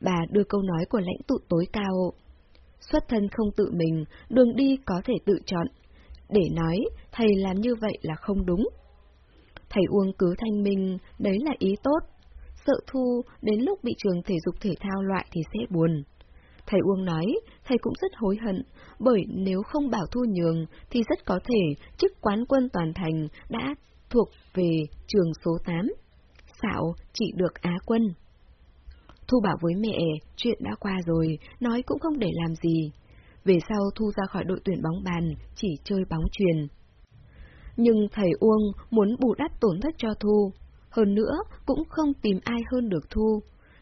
Bà đưa câu nói của lãnh tụ tối cao. Xuất thân không tự mình, đường đi có thể tự chọn. để nói thầy làm như vậy là không đúng. Thầy Uông cứ thanh minh, đấy là ý tốt. Sợ Thu đến lúc bị trường thể dục thể thao loại thì sẽ buồn. Thầy Uông nói, thầy cũng rất hối hận, bởi nếu không bảo Thu nhường thì rất có thể chức quán quân toàn thành đã thuộc về trường số 8. Xạo chỉ được Á quân. Thu bảo với mẹ, chuyện đã qua rồi, nói cũng không để làm gì. Về sau Thu ra khỏi đội tuyển bóng bàn, chỉ chơi bóng truyền. Nhưng thầy Uông muốn bù đắp tổn thất cho Thu. Hơn nữa, cũng không tìm ai hơn được Thu.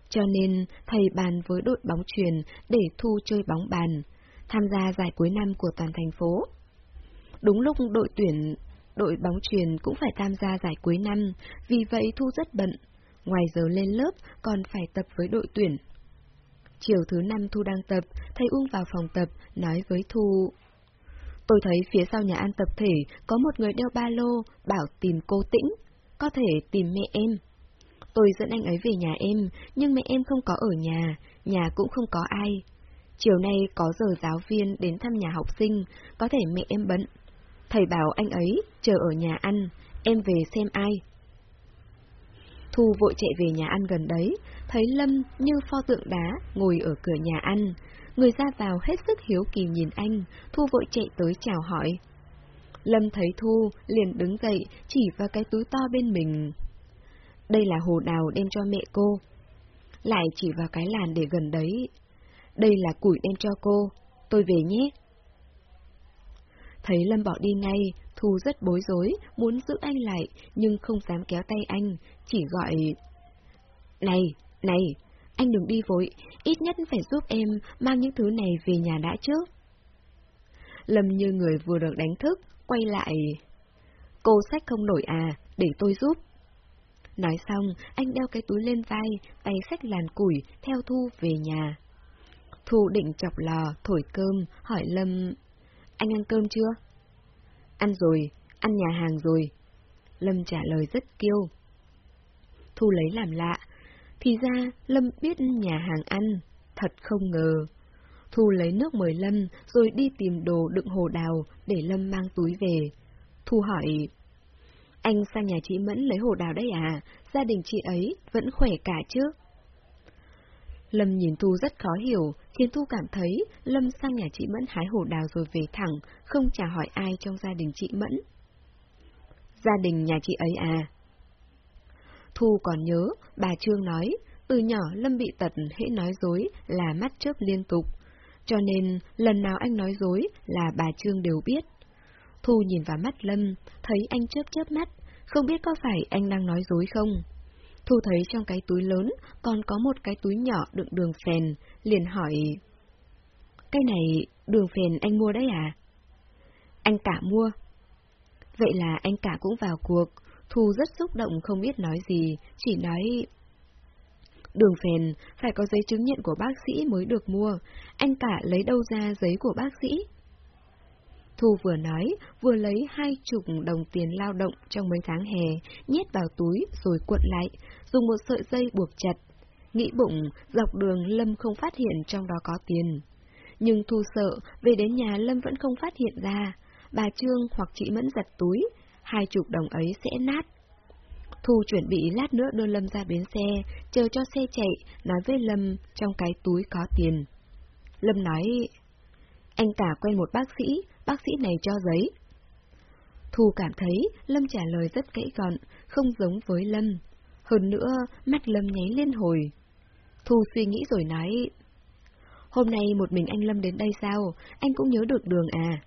Cho nên, thầy bàn với đội bóng truyền để Thu chơi bóng bàn, tham gia giải cuối năm của toàn thành phố. Đúng lúc đội tuyển, đội bóng truyền cũng phải tham gia giải cuối năm, vì vậy Thu rất bận. Ngoài giờ lên lớp, còn phải tập với đội tuyển. Chiều thứ năm Thu đang tập, thầy Uông vào phòng tập, nói với Thu. Tôi thấy phía sau nhà ăn tập thể có một người đeo ba lô, bảo tìm cô Tĩnh. Có thể tìm mẹ em. Tôi dẫn anh ấy về nhà em, nhưng mẹ em không có ở nhà, nhà cũng không có ai. Chiều nay có giờ giáo viên đến thăm nhà học sinh, có thể mẹ em bận. Thầy bảo anh ấy chờ ở nhà ăn, em về xem ai. Thu vội chạy về nhà ăn gần đấy, thấy Lâm như pho tượng đá ngồi ở cửa nhà ăn. Người ra vào hết sức hiếu kỳ nhìn anh, Thu vội chạy tới chào hỏi. Lâm thấy Thu, liền đứng dậy, chỉ vào cái túi to bên mình. Đây là hồ đào đem cho mẹ cô. Lại chỉ vào cái làn để gần đấy. Đây là củi đem cho cô, tôi về nhé. Thấy Lâm bỏ đi ngay, Thu rất bối rối, muốn giữ anh lại, nhưng không dám kéo tay anh, chỉ gọi... Này, này, anh đừng đi vội, ít nhất phải giúp em mang những thứ này về nhà đã trước. Lâm như người vừa được đánh thức, quay lại. Cô sách không nổi à, để tôi giúp. Nói xong, anh đeo cái túi lên vai, tay sách làn củi, theo Thu về nhà. Thu định chọc lò, thổi cơm, hỏi Lâm, anh ăn cơm chưa? Ăn rồi, ăn nhà hàng rồi. Lâm trả lời rất kiêu. Thu lấy làm lạ. Thì ra, Lâm biết nhà hàng ăn, thật không ngờ. Thu lấy nước mời Lâm, rồi đi tìm đồ đựng hồ đào để Lâm mang túi về. Thu hỏi, anh sang nhà chị Mẫn lấy hồ đào đấy à? Gia đình chị ấy vẫn khỏe cả chứ? Lâm nhìn Thu rất khó hiểu, khiến Thu cảm thấy Lâm sang nhà chị Mẫn hái hồ đào rồi về thẳng, không trả hỏi ai trong gia đình chị Mẫn. Gia đình nhà chị ấy à? Thu còn nhớ, bà Trương nói, từ nhỏ Lâm bị tật hễ nói dối là mắt chớp liên tục, cho nên lần nào anh nói dối là bà Trương đều biết. Thu nhìn vào mắt Lâm, thấy anh chớp chớp mắt, không biết có phải anh đang nói dối không? Thu thấy trong cái túi lớn còn có một cái túi nhỏ đựng đường phèn, liền hỏi. Cái này đường phèn anh mua đấy à? Anh cả mua. Vậy là anh cả cũng vào cuộc, Thu rất xúc động không biết nói gì, chỉ nói... Đường phèn, phải có giấy chứng nhận của bác sĩ mới được mua, anh cả lấy đâu ra giấy của bác sĩ? Thu vừa nói, vừa lấy hai chục đồng tiền lao động trong mấy tháng hè, nhét vào túi rồi cuộn lại, dùng một sợi dây buộc chặt. Nghĩ bụng, dọc đường Lâm không phát hiện trong đó có tiền. Nhưng Thu sợ, về đến nhà Lâm vẫn không phát hiện ra. Bà Trương hoặc chị Mẫn giật túi, hai chục đồng ấy sẽ nát. Thu chuẩn bị lát nữa đưa Lâm ra bến xe, chờ cho xe chạy, nói với Lâm trong cái túi có tiền. Lâm nói, anh cả quen một bác sĩ, bác sĩ này cho giấy. Thu cảm thấy Lâm trả lời rất kỹ gọn, không giống với Lâm. Hơn nữa, mắt Lâm nháy lên hồi. Thu suy nghĩ rồi nói, Hôm nay một mình anh Lâm đến đây sao? Anh cũng nhớ được đường à?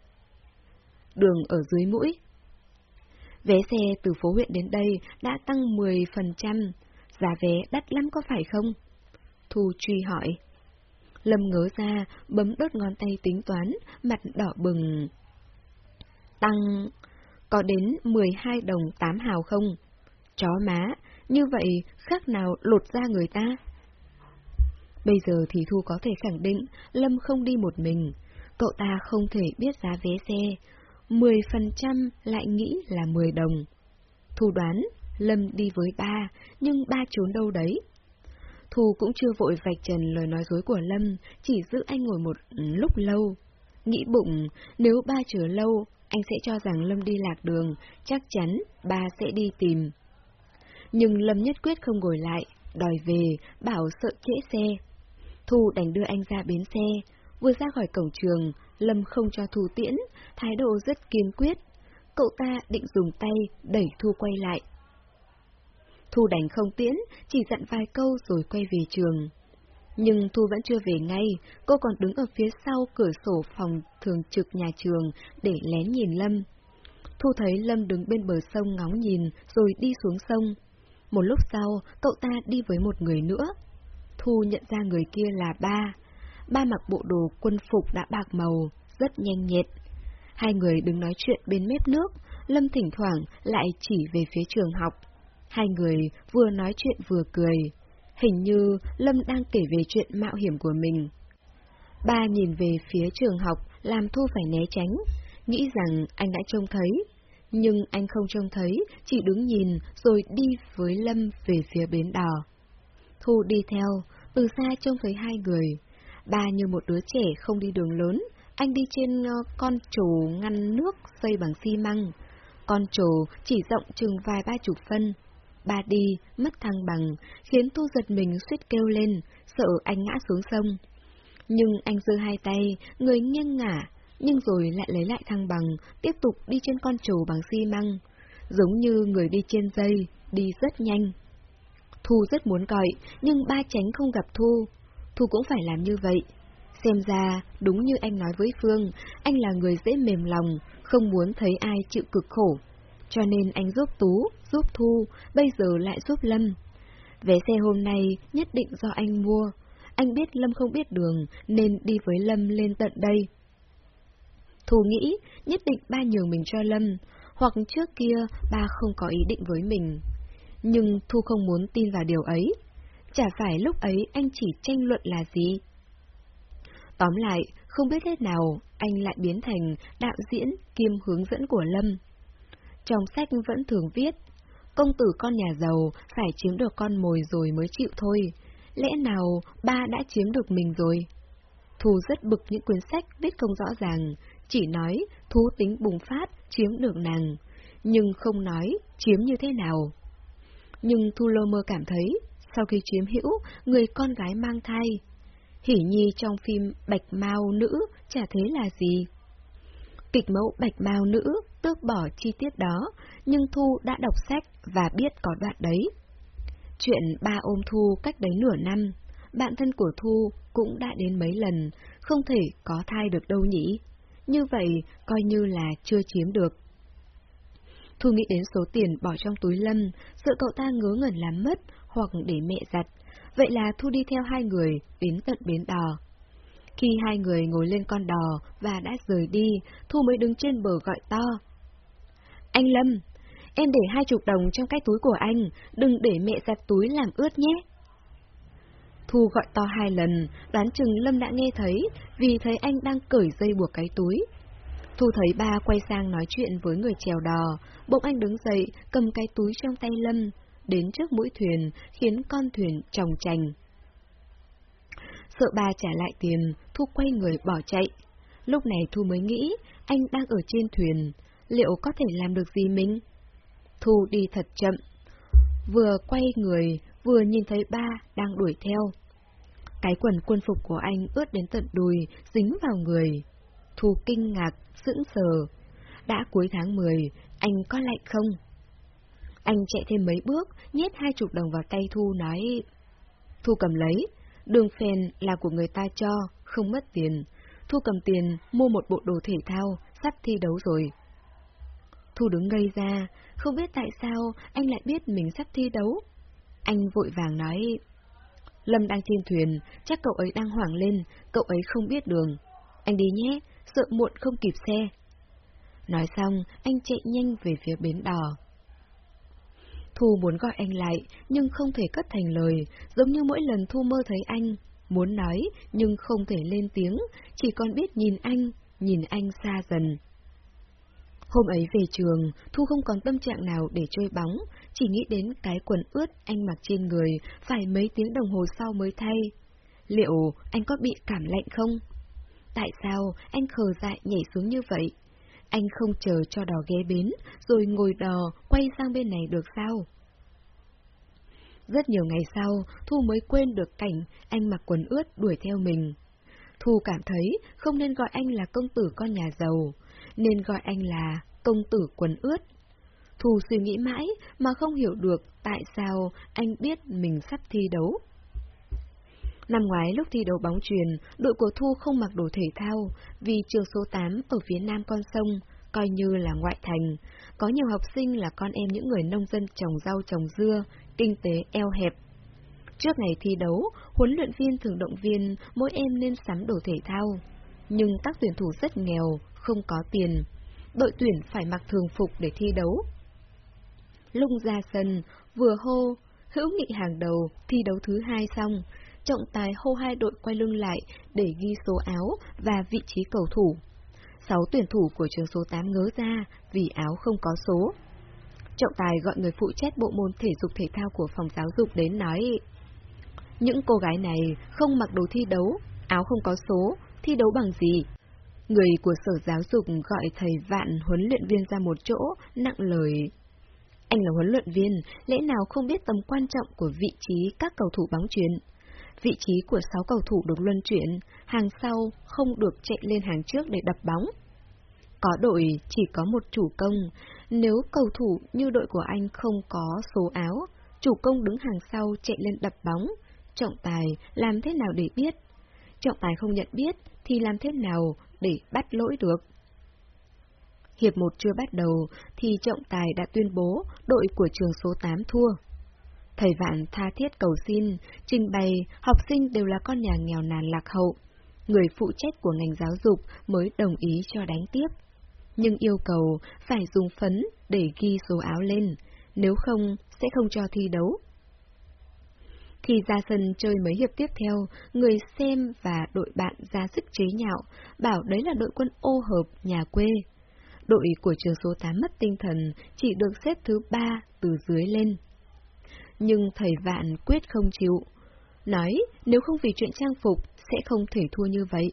Đường ở dưới mũi. Vé xe từ phố huyện đến đây đã tăng 10%, giá vé đắt lắm có phải không? Thu truy hỏi. Lâm ngớ ra, bấm đốt ngón tay tính toán, mặt đỏ bừng. Tăng... có đến 12 đồng 8 hào không? Chó má, như vậy khác nào lột ra người ta? Bây giờ thì Thu có thể khẳng định Lâm không đi một mình. Cậu ta không thể biết giá vé xe. 10% lại nghĩ là 10 đồng. Thu đoán Lâm đi với ba, nhưng ba trốn đâu đấy? Thu cũng chưa vội vạch trần lời nói dối của Lâm, chỉ giữ anh ngồi một lúc lâu. Nghĩ bụng, nếu ba chờ lâu, anh sẽ cho rằng Lâm đi lạc đường, chắc chắn ba sẽ đi tìm. Nhưng Lâm nhất quyết không ngồi lại, đòi về, bảo sợ trễ xe. Thu đành đưa anh ra bến xe, vừa ra khỏi cổng trường, Lâm không cho Thu tiễn, thái độ rất kiên quyết. Cậu ta định dùng tay đẩy Thu quay lại. Thu đành không tiễn, chỉ dặn vài câu rồi quay về trường. Nhưng Thu vẫn chưa về ngay, cô còn đứng ở phía sau cửa sổ phòng thường trực nhà trường để lén nhìn Lâm. Thu thấy Lâm đứng bên bờ sông ngóng nhìn rồi đi xuống sông. Một lúc sau, cậu ta đi với một người nữa. Thu nhận ra người kia là ba. Ba mặc bộ đồ quân phục đã bạc màu, rất nhanh nhẹt. Hai người đứng nói chuyện bên mép nước, Lâm thỉnh thoảng lại chỉ về phía trường học. Hai người vừa nói chuyện vừa cười. Hình như Lâm đang kể về chuyện mạo hiểm của mình. Ba nhìn về phía trường học, làm Thu phải né tránh, nghĩ rằng anh đã trông thấy. Nhưng anh không trông thấy, chỉ đứng nhìn rồi đi với Lâm về phía bến đò. Thu đi theo, từ xa trông thấy hai người. Ba như một đứa trẻ không đi đường lớn, anh đi trên ờ, con trồ ngăn nước xây bằng xi măng. Con trồ chỉ rộng chừng vài ba chục phân, Ba đi, mất thăng bằng, khiến Tu giật mình suýt kêu lên, sợ anh ngã xuống sông. Nhưng anh giơ hai tay, người nghiêng ngả, nhưng rồi lại lấy lại thăng bằng, tiếp tục đi trên con trầu bằng xi măng, giống như người đi trên dây, đi rất nhanh. Thu rất muốn gọi, nhưng ba tránh không gặp Thu. Thu cũng phải làm như vậy. Xem ra, đúng như anh nói với Phương, anh là người dễ mềm lòng, không muốn thấy ai chịu cực khổ. Cho nên anh giúp Tú, giúp Thu, bây giờ lại giúp Lâm. Vé xe hôm nay nhất định do anh mua. Anh biết Lâm không biết đường, nên đi với Lâm lên tận đây. Thu nghĩ, nhất định ba nhường mình cho Lâm, hoặc trước kia ba không có ý định với mình. Nhưng Thu không muốn tin vào điều ấy. Chả phải lúc ấy anh chỉ tranh luận là gì. Tóm lại, không biết thế nào, anh lại biến thành đạo diễn kiêm hướng dẫn của Lâm. Trong sách vẫn thường viết, công tử con nhà giàu phải chiếm được con mồi rồi mới chịu thôi. Lẽ nào ba đã chiếm được mình rồi? Thù rất bực những quyển sách viết không rõ ràng, chỉ nói thú tính bùng phát chiếm được nàng, nhưng không nói chiếm như thế nào. Nhưng Thu Lô Mơ cảm thấy, sau khi chiếm hữu, người con gái mang thai. Hỉ Nhi trong phim Bạch Mao Nữ chả thế là gì. Kịch mẫu Bạch Mao Nữ tước bỏ chi tiết đó, nhưng Thu đã đọc sách và biết có đoạn đấy. Chuyện ba ôm Thu cách đấy nửa năm, bạn thân của Thu cũng đã đến mấy lần, không thể có thai được đâu nhỉ. Như vậy, coi như là chưa chiếm được. Thu nghĩ đến số tiền bỏ trong túi Lâm, sợ cậu ta ngớ ngẩn làm mất, hoặc để mẹ giặt. Vậy là Thu đi theo hai người, đến tận bến đò. Khi hai người ngồi lên con đò và đã rời đi, Thu mới đứng trên bờ gọi to. Anh Lâm, em để hai chục đồng trong cái túi của anh, đừng để mẹ giặt túi làm ướt nhé. Thu gọi to hai lần, đoán chừng Lâm đã nghe thấy, vì thấy anh đang cởi dây buộc cái túi. Thu thấy ba quay sang nói chuyện với người chèo đò, bỗng anh đứng dậy, cầm cái túi trong tay Lâm, đến trước mũi thuyền, khiến con thuyền tròng trành. Sợ ba trả lại tiền, Thu quay người bỏ chạy. Lúc này Thu mới nghĩ, anh đang ở trên thuyền, liệu có thể làm được gì mình? Thu đi thật chậm, vừa quay người, vừa nhìn thấy ba đang đuổi theo. Cái quần quân phục của anh ướt đến tận đùi, dính vào người. Thu kinh ngạc, sững sờ. Đã cuối tháng 10, anh có lạnh không? Anh chạy thêm mấy bước, nhét hai chục đồng vào tay Thu nói... Thu cầm lấy, đường phèn là của người ta cho, không mất tiền. Thu cầm tiền, mua một bộ đồ thể thao, sắp thi đấu rồi. Thu đứng ngây ra, không biết tại sao anh lại biết mình sắp thi đấu. Anh vội vàng nói, Lâm đang trên thuyền, chắc cậu ấy đang hoảng lên, cậu ấy không biết đường. Anh đi nhé, sợ muộn không kịp xe. Nói xong, anh chạy nhanh về phía bến đò. Thu muốn gọi anh lại, nhưng không thể cất thành lời, giống như mỗi lần Thu mơ thấy anh. Muốn nói, nhưng không thể lên tiếng, chỉ còn biết nhìn anh, nhìn anh xa dần. Hôm ấy về trường, Thu không còn tâm trạng nào để chơi bóng, chỉ nghĩ đến cái quần ướt anh mặc trên người, phải mấy tiếng đồng hồ sau mới thay. Liệu anh có bị cảm lạnh không? Tại sao anh khờ dại nhảy xuống như vậy? anh không chờ cho đò ghé bến, rồi ngồi đò quay sang bên này được sao? Rất nhiều ngày sau, Thu mới quên được cảnh anh mặc quần ướt đuổi theo mình. Thu cảm thấy không nên gọi anh là công tử con nhà giàu, nên gọi anh là công tử quần ướt. Thù suy nghĩ mãi mà không hiểu được tại sao anh biết mình sắp thi đấu. Năm ngoái lúc thi đấu bóng truyền, đội của Thu không mặc đồ thể thao vì trường số 8 ở phía nam con sông, coi như là ngoại thành. Có nhiều học sinh là con em những người nông dân trồng rau trồng dưa, kinh tế eo hẹp. Trước ngày thi đấu, huấn luyện viên thường động viên mỗi em nên sắm đồ thể thao. Nhưng các tuyển thủ rất nghèo, không có tiền. Đội tuyển phải mặc thường phục để thi đấu. Lung ra sân, vừa hô, hữu nghị hàng đầu, thi đấu thứ hai xong, trọng tài hô hai đội quay lưng lại để ghi số áo và vị trí cầu thủ. Sáu tuyển thủ của trường số 8 ngớ ra vì áo không có số. Trọng tài gọi người phụ trách bộ môn thể dục thể thao của phòng giáo dục đến nói Những cô gái này không mặc đồ thi đấu, áo không có số, thi đấu bằng gì? Người của sở giáo dục gọi thầy vạn huấn luyện viên ra một chỗ, nặng lời. Anh là huấn luyện viên, lẽ nào không biết tầm quan trọng của vị trí các cầu thủ bóng chuyền? Vị trí của sáu cầu thủ được luân chuyển, hàng sau không được chạy lên hàng trước để đập bóng. Có đội chỉ có một chủ công, nếu cầu thủ như đội của anh không có số áo, chủ công đứng hàng sau chạy lên đập bóng, trọng tài làm thế nào để biết? Trọng tài không nhận biết thì làm thế nào để bắt lỗi được? Hiệp 1 chưa bắt đầu thì trọng tài đã tuyên bố đội của trường số 8 thua. Thầy Vạn tha thiết cầu xin, trình bày học sinh đều là con nhà nghèo nàn lạc hậu. Người phụ trách của ngành giáo dục mới đồng ý cho đánh tiếp. Nhưng yêu cầu phải dùng phấn để ghi số áo lên, nếu không sẽ không cho thi đấu. Khi ra sân chơi mấy hiệp tiếp theo, người xem và đội bạn ra sức chế nhạo, bảo đấy là đội quân ô hợp nhà quê. Đội của trường số 8 mất tinh thần, chỉ được xếp thứ 3 từ dưới lên nhưng thầy Vạn quyết không chịu. Nói nếu không vì chuyện trang phục sẽ không thể thua như vậy.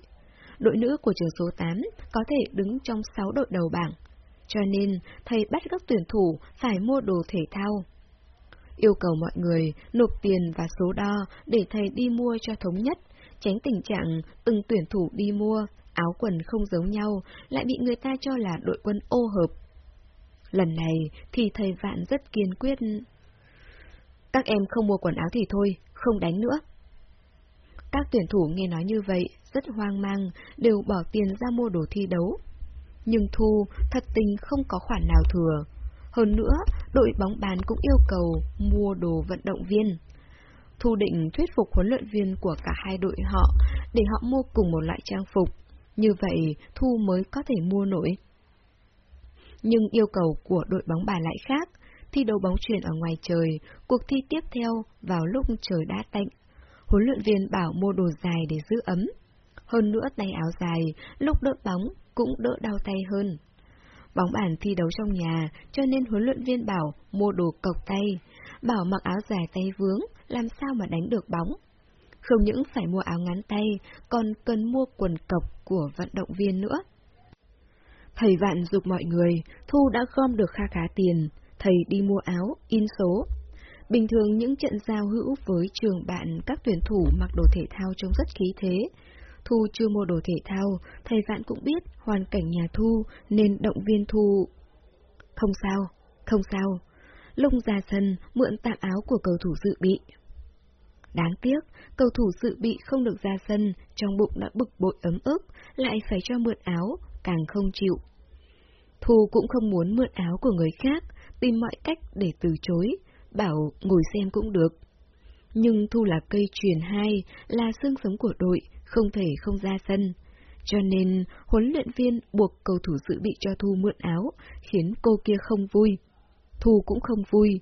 Đội nữ của trường số 8 có thể đứng trong 6 đội đầu bảng, cho nên thầy bắt các tuyển thủ phải mua đồ thể thao. Yêu cầu mọi người nộp tiền và số đo để thầy đi mua cho thống nhất, tránh tình trạng từng tuyển thủ đi mua, áo quần không giống nhau, lại bị người ta cho là đội quân ô hợp. Lần này thì thầy Vạn rất kiên quyết các em không mua quần áo thì thôi, không đánh nữa. Các tuyển thủ nghe nói như vậy, rất hoang mang, đều bỏ tiền ra mua đồ thi đấu. Nhưng Thu thật tình không có khoản nào thừa. Hơn nữa, đội bóng bàn cũng yêu cầu mua đồ vận động viên. Thu định thuyết phục huấn luyện viên của cả hai đội họ để họ mua cùng một loại trang phục. Như vậy, Thu mới có thể mua nổi. Nhưng yêu cầu của đội bóng bàn lại khác, thi đấu bóng chuyển ở ngoài trời, cuộc thi tiếp theo vào lúc trời đã tạnh. Huấn luyện viên bảo mua đồ dài để giữ ấm. Hơn nữa tay áo dài, lúc đỡ bóng cũng đỡ đau tay hơn. Bóng bàn thi đấu trong nhà, cho nên huấn luyện viên bảo mua đồ cộc tay, bảo mặc áo dài tay vướng, làm sao mà đánh được bóng. Không những phải mua áo ngắn tay, còn cần mua quần cộc của vận động viên nữa. Thầy Vạn dục mọi người, Thu đã gom được kha khá tiền, thầy đi mua áo, in số. Bình thường những trận giao hữu với trường bạn các tuyển thủ mặc đồ thể thao trông rất khí thế. Thu chưa mua đồ thể thao, thầy Vạn cũng biết hoàn cảnh nhà Thu nên động viên Thu. Không sao, không sao. Lung ra sân mượn tạm áo của cầu thủ dự bị. Đáng tiếc, cầu thủ dự bị không được ra sân, trong bụng đã bực bội ấm ức, lại phải cho mượn áo, càng không chịu. Thu cũng không muốn mượn áo của người khác, tìm mọi cách để từ chối, bảo ngồi xem cũng được. Nhưng Thu là cây truyền hai, là xương sống của đội, không thể không ra sân. Cho nên, huấn luyện viên buộc cầu thủ dự bị cho Thu mượn áo, khiến cô kia không vui. Thu cũng không vui.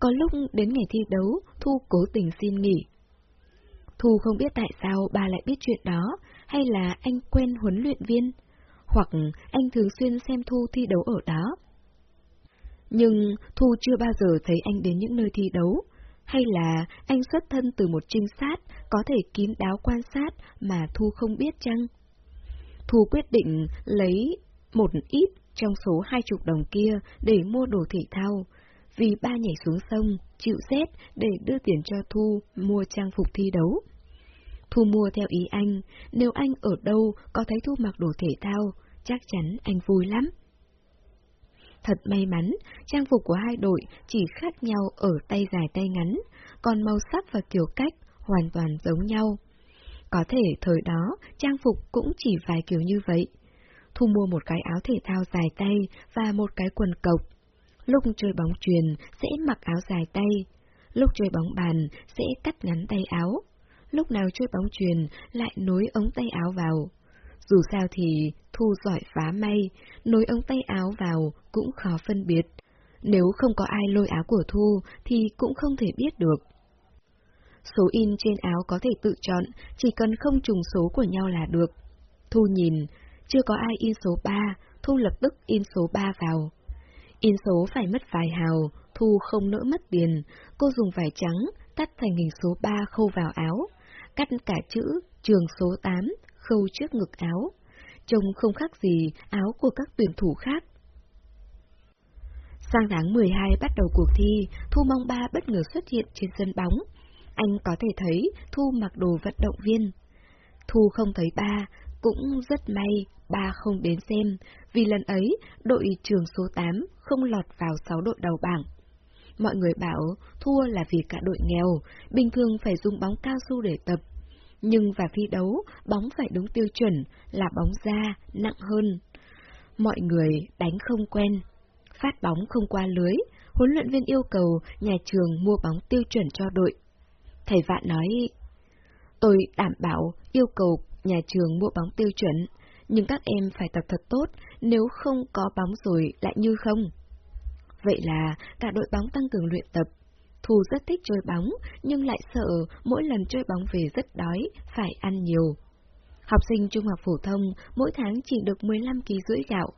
Có lúc đến ngày thi đấu, Thu cố tình xin nghỉ. Thu không biết tại sao bà lại biết chuyện đó, hay là anh quen huấn luyện viên, hoặc anh thường xuyên xem Thu thi đấu ở đó. Nhưng Thu chưa bao giờ thấy anh đến những nơi thi đấu. Hay là anh xuất thân từ một trinh sát, có thể kín đáo quan sát mà Thu không biết chăng? Thu quyết định lấy một ít trong số hai chục đồng kia để mua đồ thể thao, vì ba nhảy xuống sông, chịu rét để đưa tiền cho Thu mua trang phục thi đấu. Thu mua theo ý anh, nếu anh ở đâu có thấy Thu mặc đồ thể thao, chắc chắn anh vui lắm. Thật may mắn, trang phục của hai đội chỉ khác nhau ở tay dài tay ngắn, còn màu sắc và kiểu cách hoàn toàn giống nhau. Có thể thời đó, trang phục cũng chỉ vài kiểu như vậy. Thu mua một cái áo thể thao dài tay và một cái quần cộc. Lúc chơi bóng truyền sẽ mặc áo dài tay, lúc chơi bóng bàn sẽ cắt ngắn tay áo, lúc nào chơi bóng truyền lại nối ống tay áo vào. Dù sao thì Thu giỏi phá may, nối ống tay áo vào cũng khó phân biệt. Nếu không có ai lôi áo của Thu thì cũng không thể biết được. Số in trên áo có thể tự chọn, chỉ cần không trùng số của nhau là được. Thu nhìn, chưa có ai in số 3, Thu lập tức in số 3 vào. In số phải mất vài hào, Thu không nỡ mất tiền, cô dùng vải trắng, cắt thành hình số 3 khâu vào áo, cắt cả chữ trường số 8, khâu trước ngực áo. Trông không khác gì áo của các tuyển thủ khác. Sang tháng 12 bắt đầu cuộc thi, Thu Mong Ba bất ngờ xuất hiện trên sân bóng. Anh có thể thấy Thu mặc đồ vận động viên. Thu không thấy ba, cũng rất may ba không đến xem, vì lần ấy đội trường số 8 không lọt vào 6 đội đầu bảng. Mọi người bảo thua là vì cả đội nghèo, bình thường phải dùng bóng cao su để tập. Nhưng và thi đấu, bóng phải đúng tiêu chuẩn, là bóng da, nặng hơn. Mọi người đánh không quen, phát bóng không qua lưới, huấn luyện viên yêu cầu nhà trường mua bóng tiêu chuẩn cho đội. Thầy Vạn nói, tôi đảm bảo yêu cầu nhà trường mua bóng tiêu chuẩn, nhưng các em phải tập thật tốt, nếu không có bóng rồi lại như không. Vậy là cả đội bóng tăng cường luyện tập. Thu rất thích chơi bóng, nhưng lại sợ mỗi lần chơi bóng về rất đói, phải ăn nhiều. Học sinh trung học phổ thông mỗi tháng chỉ được 15 kg rưỡi gạo.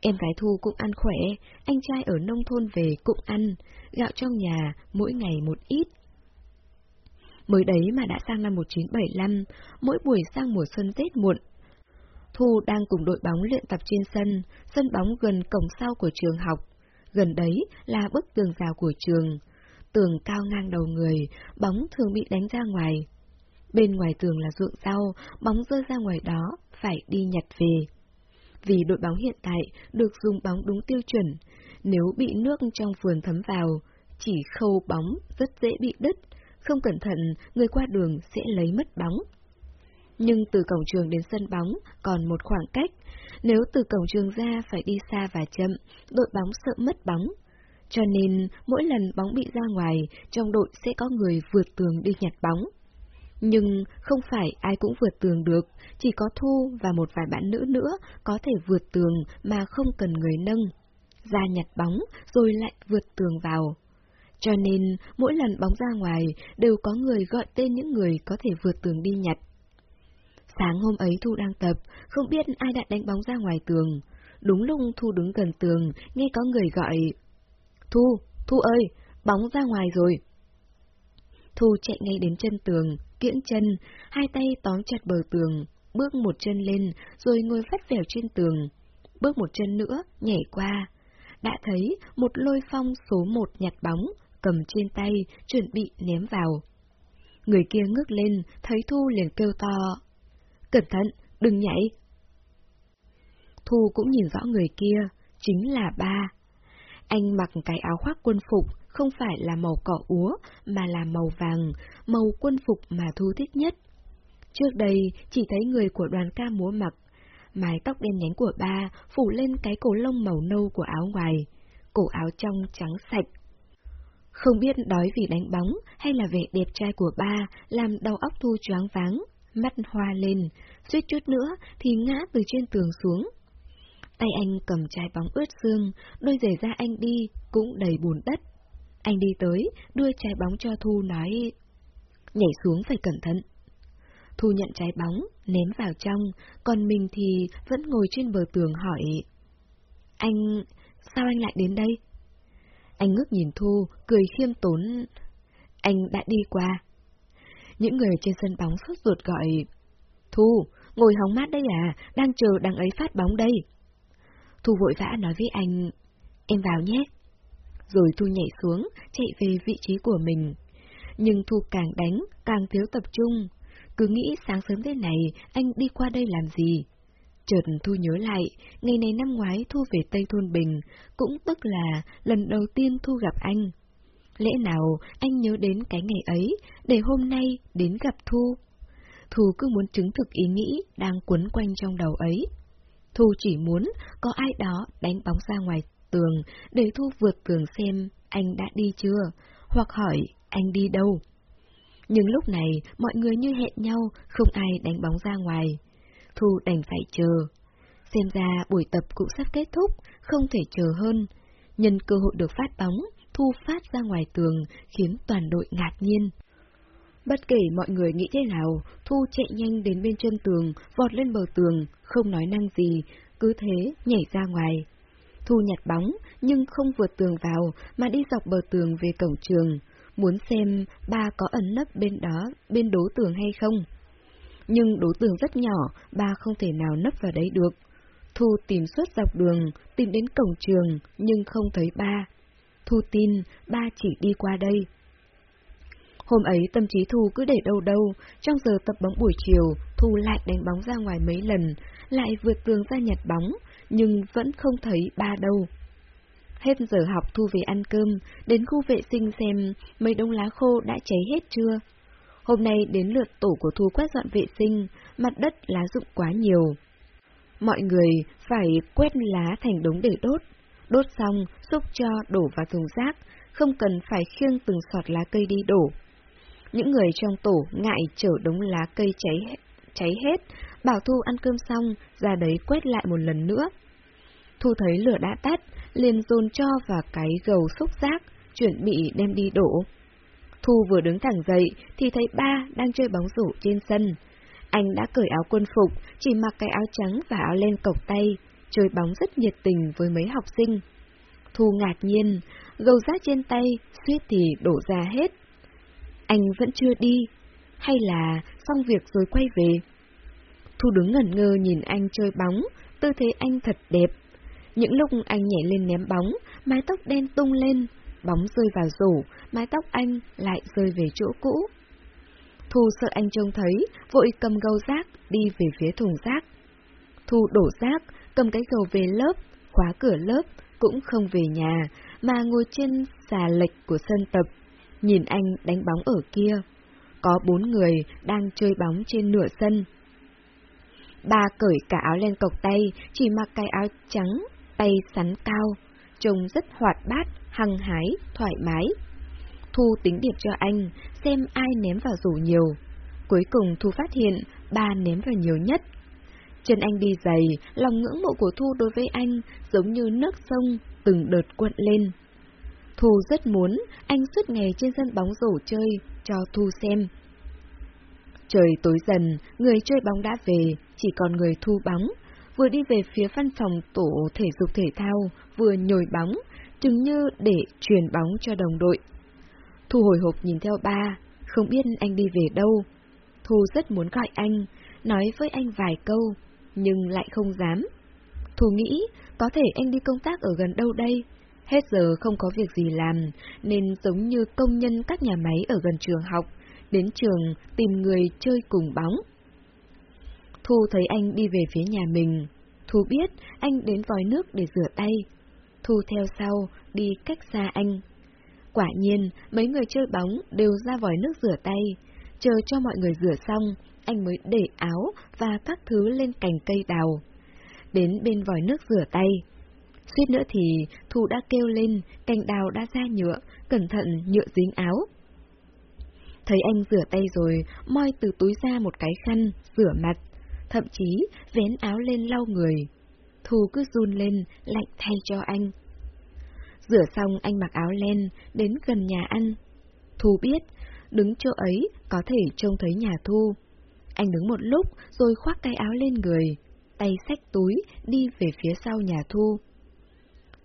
Em gái Thu cũng ăn khỏe, anh trai ở nông thôn về cũng ăn, gạo trong nhà mỗi ngày một ít. Mới đấy mà đã sang năm 1975, mỗi buổi sang mùa xuân Tết muộn. Thu đang cùng đội bóng luyện tập trên sân, sân bóng gần cổng sau của trường học. Gần đấy là bức tường rào của trường. Tường cao ngang đầu người, bóng thường bị đánh ra ngoài. Bên ngoài tường là ruộng rau, bóng rơi ra ngoài đó, phải đi nhặt về. Vì đội bóng hiện tại được dùng bóng đúng tiêu chuẩn, nếu bị nước trong vườn thấm vào, chỉ khâu bóng rất dễ bị đứt, không cẩn thận người qua đường sẽ lấy mất bóng. Nhưng từ cổng trường đến sân bóng còn một khoảng cách, nếu từ cổng trường ra phải đi xa và chậm, đội bóng sợ mất bóng. Cho nên, mỗi lần bóng bị ra ngoài, trong đội sẽ có người vượt tường đi nhặt bóng. Nhưng không phải ai cũng vượt tường được, chỉ có Thu và một vài bạn nữ nữa có thể vượt tường mà không cần người nâng. Ra nhặt bóng rồi lại vượt tường vào. Cho nên, mỗi lần bóng ra ngoài, đều có người gọi tên những người có thể vượt tường đi nhặt. Sáng hôm ấy Thu đang tập, không biết ai đã đánh bóng ra ngoài tường. Đúng lúc Thu đứng gần tường, nghe có người gọi. Thu, Thu ơi, bóng ra ngoài rồi. Thu chạy ngay đến chân tường, kiễng chân, hai tay tóm chặt bờ tường, bước một chân lên, rồi ngồi phát vẻo trên tường. Bước một chân nữa, nhảy qua. Đã thấy một lôi phong số một nhặt bóng, cầm trên tay, chuẩn bị ném vào. Người kia ngước lên, thấy Thu liền kêu to. Cẩn thận, đừng nhảy. Thu cũng nhìn rõ người kia, chính là ba. Anh mặc cái áo khoác quân phục, không phải là màu cỏ úa, mà là màu vàng, màu quân phục mà Thu thích nhất. Trước đây, chỉ thấy người của đoàn ca múa mặc, mái tóc đen nhánh của ba phủ lên cái cổ lông màu nâu của áo ngoài, cổ áo trong trắng sạch. Không biết đói vì đánh bóng hay là vẻ đẹp trai của ba làm đầu óc Thu choáng váng, mắt hoa lên, suýt chút nữa thì ngã từ trên tường xuống. Tay anh cầm trái bóng ướt xương, đôi giày da anh đi cũng đầy bùn đất. Anh đi tới, đưa trái bóng cho Thu nói, nhảy xuống phải cẩn thận. Thu nhận trái bóng, ném vào trong, còn mình thì vẫn ngồi trên bờ tường hỏi. Anh, sao anh lại đến đây? Anh ngước nhìn Thu, cười khiêm tốn. Anh đã đi qua. Những người trên sân bóng sốt ruột gọi. Thu, ngồi hóng mát đây à, đang chờ đằng ấy phát bóng đây. Thu vội vã nói với anh, em vào nhé. Rồi Thu nhảy xuống, chạy về vị trí của mình. Nhưng Thu càng đánh, càng thiếu tập trung. Cứ nghĩ sáng sớm thế này, anh đi qua đây làm gì? Chợt Thu nhớ lại, ngày này năm ngoái Thu về Tây Thôn Bình, cũng tức là lần đầu tiên Thu gặp anh. Lẽ nào anh nhớ đến cái ngày ấy, để hôm nay đến gặp Thu? Thu cứ muốn chứng thực ý nghĩ đang quấn quanh trong đầu ấy. Thu chỉ muốn có ai đó đánh bóng ra ngoài tường để Thu vượt tường xem anh đã đi chưa, hoặc hỏi anh đi đâu. Nhưng lúc này mọi người như hẹn nhau, không ai đánh bóng ra ngoài. Thu đành phải chờ. Xem ra buổi tập cũng sắp kết thúc, không thể chờ hơn. Nhân cơ hội được phát bóng, Thu phát ra ngoài tường, khiến toàn đội ngạc nhiên. Bất kể mọi người nghĩ thế nào, Thu chạy nhanh đến bên chân tường, vọt lên bờ tường, không nói năng gì, cứ thế nhảy ra ngoài. Thu nhặt bóng, nhưng không vượt tường vào, mà đi dọc bờ tường về cổng trường, muốn xem ba có ẩn nấp bên đó, bên đố tường hay không. Nhưng đố tường rất nhỏ, ba không thể nào nấp vào đấy được. Thu tìm suốt dọc đường, tìm đến cổng trường, nhưng không thấy ba. Thu tin, ba chỉ đi qua đây. Hôm ấy tâm trí Thu cứ để đâu đâu, trong giờ tập bóng buổi chiều, Thu lại đánh bóng ra ngoài mấy lần, lại vượt tường ra nhặt bóng, nhưng vẫn không thấy ba đâu. Hết giờ học Thu về ăn cơm, đến khu vệ sinh xem mấy đống lá khô đã cháy hết chưa. Hôm nay đến lượt tổ của Thu quét dọn vệ sinh, mặt đất lá rụng quá nhiều. Mọi người phải quét lá thành đống để đốt. Đốt xong, xúc cho đổ vào thùng rác, không cần phải khiêng từng sọt lá cây đi đổ. Những người trong tổ ngại chở đống lá cây cháy cháy hết, bảo Thu ăn cơm xong, ra đấy quét lại một lần nữa. Thu thấy lửa đã tắt, liền dồn cho vào cái gầu xúc rác, chuẩn bị đem đi đổ. Thu vừa đứng thẳng dậy thì thấy ba đang chơi bóng rổ trên sân. Anh đã cởi áo quân phục, chỉ mặc cái áo trắng và áo len cộc tay, chơi bóng rất nhiệt tình với mấy học sinh. Thu ngạc nhiên, gầu rác trên tay, suýt thì đổ ra hết. Anh vẫn chưa đi, hay là xong việc rồi quay về? Thu đứng ngẩn ngơ nhìn anh chơi bóng, tư thế anh thật đẹp. Những lúc anh nhảy lên ném bóng, mái tóc đen tung lên, bóng rơi vào rổ, mái tóc anh lại rơi về chỗ cũ. Thu sợ anh trông thấy, vội cầm gâu rác, đi về phía thùng rác. Thu đổ rác, cầm cái gầu về lớp, khóa cửa lớp, cũng không về nhà, mà ngồi trên xà lệch của sân tập, nhìn anh đánh bóng ở kia. Có bốn người đang chơi bóng trên nửa sân. Ba cởi cả áo len cộc tay, chỉ mặc cái áo trắng, tay sắn cao, trông rất hoạt bát, hăng hái, thoải mái. Thu tính điểm cho anh, xem ai ném vào rổ nhiều. Cuối cùng Thu phát hiện ba ném vào nhiều nhất. Chân anh đi giày, lòng ngưỡng mộ của Thu đối với anh giống như nước sông, từng đợt cuộn lên. Thu rất muốn anh suốt ngày trên sân bóng rổ chơi, cho Thu xem. Trời tối dần, người chơi bóng đã về, chỉ còn người thu bóng. Vừa đi về phía văn phòng tổ thể dục thể thao, vừa nhồi bóng, chừng như để truyền bóng cho đồng đội. Thu hồi hộp nhìn theo ba, không biết anh đi về đâu. Thu rất muốn gọi anh, nói với anh vài câu, nhưng lại không dám. Thu nghĩ, có thể anh đi công tác ở gần đâu đây? Hết giờ không có việc gì làm, nên giống như công nhân các nhà máy ở gần trường học, đến trường tìm người chơi cùng bóng. Thu thấy anh đi về phía nhà mình. Thu biết anh đến vòi nước để rửa tay. Thu theo sau, đi cách xa anh. Quả nhiên, mấy người chơi bóng đều ra vòi nước rửa tay. Chờ cho mọi người rửa xong, anh mới để áo và các thứ lên cành cây đào. Đến bên vòi nước rửa tay. Suýt nữa thì Thu đã kêu lên, cành đào đã ra nhựa, cẩn thận nhựa dính áo. Thấy anh rửa tay rồi, moi từ túi ra một cái khăn, rửa mặt, thậm chí vén áo lên lau người. Thu cứ run lên, lạnh thay cho anh. Rửa xong anh mặc áo len, đến gần nhà ăn. Thu biết, đứng chỗ ấy có thể trông thấy nhà Thu. Anh đứng một lúc rồi khoác cái áo lên người, tay xách túi đi về phía sau nhà Thu.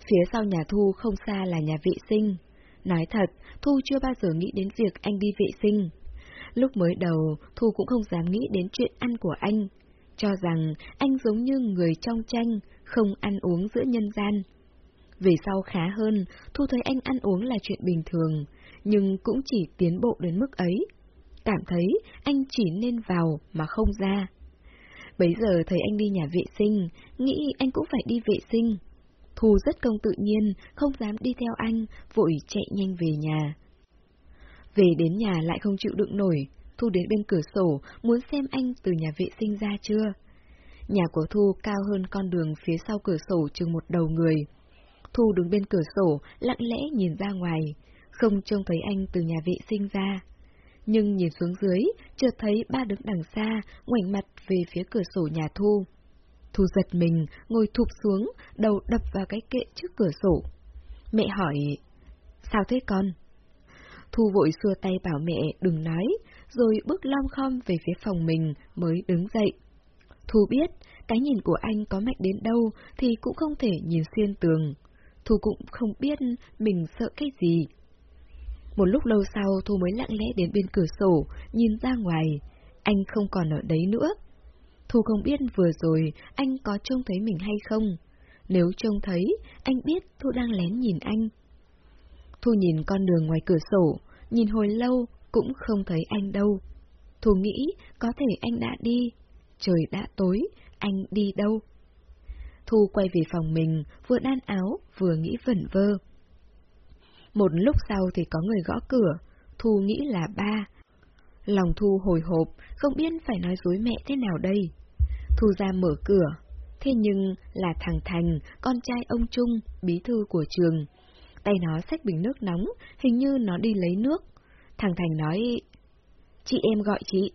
Phía sau nhà Thu không xa là nhà vệ sinh. Nói thật, Thu chưa bao giờ nghĩ đến việc anh đi vệ sinh. Lúc mới đầu, Thu cũng không dám nghĩ đến chuyện ăn của anh. cho rằng anh giống như người trong tranh, không ăn uống giữa nhân gian. Về sau khá hơn, Thu thấy anh ăn uống là chuyện bình thường, nhưng cũng chỉ tiến bộ đến mức ấy. Cảm thấy anh chỉ nên vào mà không ra. Bấy giờ thấy anh đi nhà vệ sinh, nghĩ anh cũng phải đi vệ sinh. Thu rất công tự nhiên, không dám đi theo anh, vội chạy nhanh về nhà. Về đến nhà lại không chịu đựng nổi, Thu đến bên cửa sổ, muốn xem anh từ nhà vệ sinh ra chưa. Nhà của Thu cao hơn con đường phía sau cửa sổ chừng một đầu người. Thu đứng bên cửa sổ, lặng lẽ nhìn ra ngoài, không trông thấy anh từ nhà vệ sinh ra. Nhưng nhìn xuống dưới, chợt thấy ba đứng đằng xa, ngoảnh mặt về phía cửa sổ nhà Thu. Thu giật mình, ngồi thụp xuống, đầu đập vào cái kệ trước cửa sổ. Mẹ hỏi, sao thế con? Thu vội xua tay bảo mẹ đừng nói, rồi bước lom khom về phía phòng mình mới đứng dậy. Thu biết, cái nhìn của anh có mạnh đến đâu thì cũng không thể nhìn xuyên tường. Thu cũng không biết mình sợ cái gì. Một lúc lâu sau Thu mới lặng lẽ đến bên cửa sổ, nhìn ra ngoài. Anh không còn ở đấy nữa. Thu không biết vừa rồi anh có trông thấy mình hay không. Nếu trông thấy, anh biết Thu đang lén nhìn anh. Thu nhìn con đường ngoài cửa sổ, nhìn hồi lâu cũng không thấy anh đâu. Thu nghĩ có thể anh đã đi. Trời đã tối, anh đi đâu? Thu quay về phòng mình, vừa đan áo, vừa nghĩ vẩn vơ. Một lúc sau thì có người gõ cửa, Thu nghĩ là ba. Lòng Thu hồi hộp, không biết phải nói dối mẹ thế nào đây. Thu ra mở cửa, thế nhưng là thằng Thành, con trai ông Trung, bí thư của trường. Tay nó xách bình nước nóng, hình như nó đi lấy nước. Thằng Thành nói, chị em gọi chị.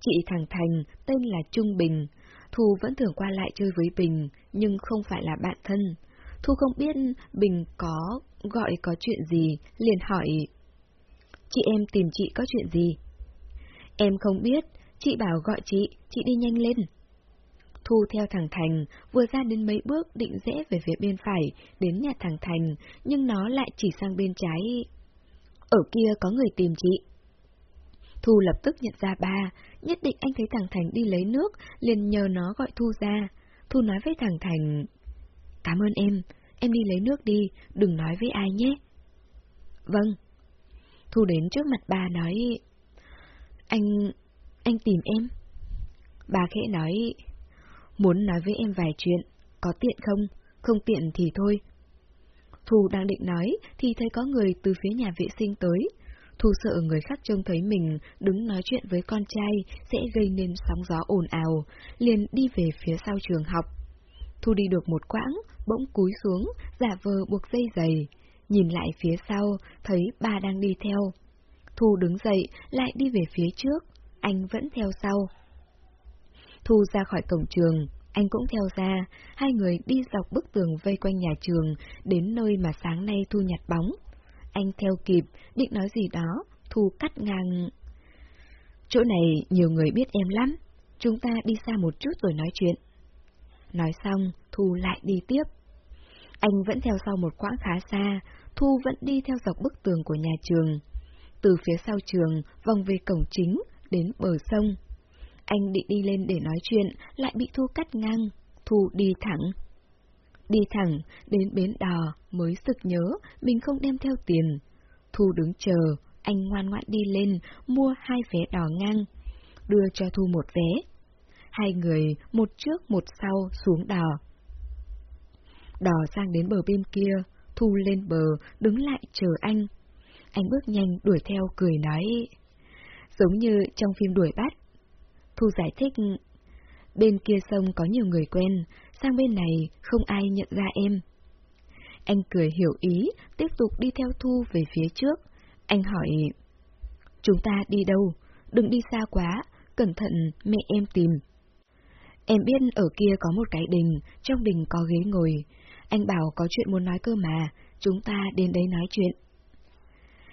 Chị thằng Thành, tên là Trung Bình. Thu vẫn thường qua lại chơi với Bình, nhưng không phải là bạn thân. Thu không biết Bình có gọi có chuyện gì, liền hỏi. Chị em tìm chị có chuyện gì? Em không biết, chị bảo gọi chị, chị đi nhanh lên. Thu theo thằng Thành, vừa ra đến mấy bước định rẽ về phía bên phải, đến nhà thằng Thành, nhưng nó lại chỉ sang bên trái. Ở kia có người tìm chị. Thu lập tức nhận ra ba, nhất định anh thấy thằng Thành đi lấy nước, liền nhờ nó gọi Thu ra. Thu nói với thằng Thành, Cảm ơn em, em đi lấy nước đi, đừng nói với ai nhé. Vâng. Thu đến trước mặt bà nói, Anh anh tìm em. Bà khẽ nói, muốn nói với em vài chuyện, có tiện không? Không tiện thì thôi. Thu đang định nói, thì thấy có người từ phía nhà vệ sinh tới. Thu sợ người khác trông thấy mình đứng nói chuyện với con trai sẽ gây nên sóng gió ồn ào, liền đi về phía sau trường học. Thu đi được một quãng, bỗng cúi xuống, giả vờ buộc dây giày. Nhìn lại phía sau, thấy ba đang đi theo. Thu đứng dậy, lại đi về phía trước, anh vẫn theo sau. Thu ra khỏi cổng trường, anh cũng theo ra, hai người đi dọc bức tường vây quanh nhà trường, đến nơi mà sáng nay Thu nhặt bóng. Anh theo kịp, định nói gì đó, Thu cắt ngang. Chỗ này nhiều người biết em lắm, chúng ta đi xa một chút rồi nói chuyện. Nói xong, Thu lại đi tiếp. Anh vẫn theo sau một quãng khá xa, Thu vẫn đi theo dọc bức tường của nhà trường. Từ phía sau trường, vòng về cổng chính, đến bờ sông. Anh định đi lên để nói chuyện, lại bị Thu cắt ngang. Thu đi thẳng. Đi thẳng, đến bến đò, mới sực nhớ mình không đem theo tiền. Thu đứng chờ, anh ngoan ngoãn đi lên, mua hai vé đò ngang. Đưa cho Thu một vé. Hai người, một trước một sau, xuống đò. Đò sang đến bờ bên kia, Thu lên bờ, đứng lại chờ anh. Anh bước nhanh đuổi theo cười nói, giống như trong phim đuổi bắt. Thu giải thích, bên kia sông có nhiều người quen, sang bên này không ai nhận ra em. Anh cười hiểu ý, tiếp tục đi theo Thu về phía trước. Anh hỏi, chúng ta đi đâu? Đừng đi xa quá, cẩn thận mẹ em tìm. Em biết ở kia có một cái đình, trong đình có ghế ngồi. Anh bảo có chuyện muốn nói cơ mà, chúng ta đến đấy nói chuyện.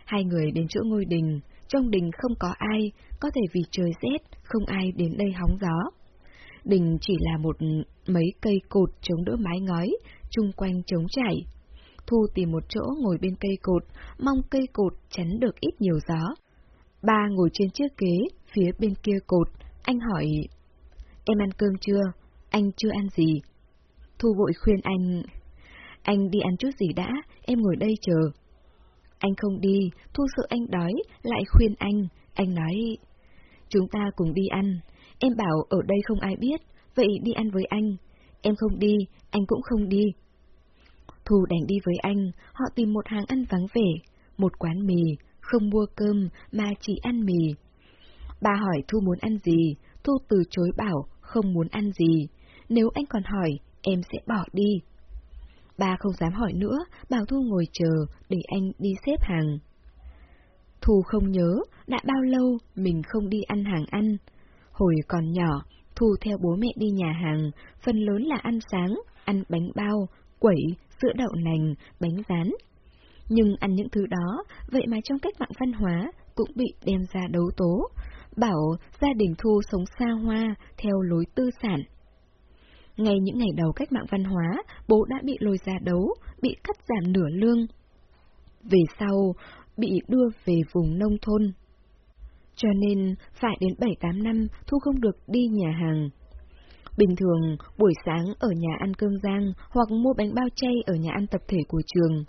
Hai người đến chỗ ngôi đình, trong đình không có ai, có thể vì trời rét, không ai đến đây hóng gió. Đình chỉ là một mấy cây cột chống đỡ mái ngói, chung quanh trống chảy. Thu tìm một chỗ ngồi bên cây cột, mong cây cột chắn được ít nhiều gió. Ba ngồi trên chiếc ghế, phía bên kia cột, anh hỏi, em ăn cơm chưa? Anh chưa ăn gì. Thu vội khuyên anh... Anh đi ăn chút gì đã, em ngồi đây chờ. Anh không đi, Thu sợ anh đói, lại khuyên anh. Anh nói, chúng ta cùng đi ăn. Em bảo ở đây không ai biết, vậy đi ăn với anh. Em không đi, anh cũng không đi. Thu đành đi với anh, họ tìm một hàng ăn vắng vẻ, một quán mì, không mua cơm mà chỉ ăn mì. Bà hỏi Thu muốn ăn gì, Thu từ chối bảo không muốn ăn gì. Nếu anh còn hỏi, em sẽ bỏ đi. Bà không dám hỏi nữa, bảo Thu ngồi chờ để anh đi xếp hàng. Thu không nhớ đã bao lâu mình không đi ăn hàng ăn. Hồi còn nhỏ, Thu theo bố mẹ đi nhà hàng, phần lớn là ăn sáng, ăn bánh bao, quẩy, sữa đậu nành, bánh rán. Nhưng ăn những thứ đó, vậy mà trong cách mạng văn hóa cũng bị đem ra đấu tố, bảo gia đình Thu sống xa hoa theo lối tư sản. Ngay những ngày đầu cách mạng văn hóa, bố đã bị lôi ra đấu, bị cắt giảm nửa lương. Về sau, bị đưa về vùng nông thôn. Cho nên, phải đến 7-8 năm, Thu không được đi nhà hàng. Bình thường, buổi sáng ở nhà ăn cơm rang hoặc mua bánh bao chay ở nhà ăn tập thể của trường.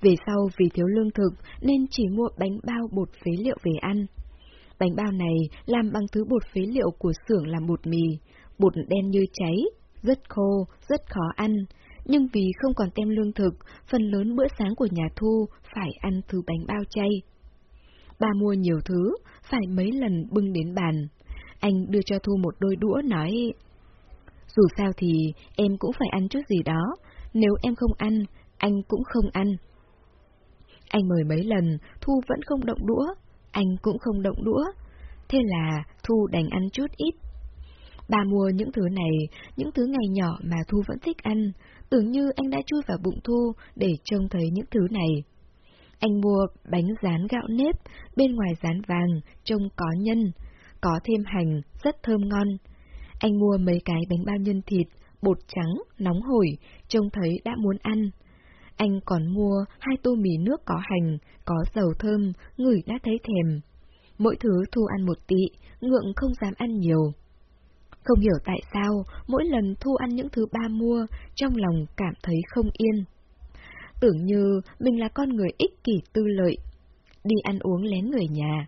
Về sau vì thiếu lương thực nên chỉ mua bánh bao bột phế liệu về ăn. Bánh bao này làm bằng thứ bột phế liệu của xưởng làm bột mì, bột đen như cháy, rất khô, rất khó ăn. Nhưng vì không còn tem lương thực, phần lớn bữa sáng của nhà Thu phải ăn thứ bánh bao chay. Bà mua nhiều thứ, phải mấy lần bưng đến bàn. Anh đưa cho Thu một đôi đũa nói, dù sao thì em cũng phải ăn chút gì đó, nếu em không ăn, anh cũng không ăn. Anh mời mấy lần, Thu vẫn không động đũa, anh cũng không động đũa. Thế là Thu đành ăn chút ít. Bà mua những thứ này, những thứ ngày nhỏ mà Thu vẫn thích ăn, tưởng như anh đã chui vào bụng Thu để trông thấy những thứ này. Anh mua bánh rán gạo nếp, bên ngoài rán vàng, trông có nhân, có thêm hành, rất thơm ngon. Anh mua mấy cái bánh bao nhân thịt, bột trắng, nóng hổi, trông thấy đã muốn ăn. Anh còn mua hai tô mì nước có hành, có dầu thơm, ngửi đã thấy thèm. Mỗi thứ Thu ăn một tị, ngượng không dám ăn nhiều. Không hiểu tại sao, mỗi lần Thu ăn những thứ ba mua, trong lòng cảm thấy không yên. Tưởng như mình là con người ích kỷ tư lợi, đi ăn uống lén người nhà.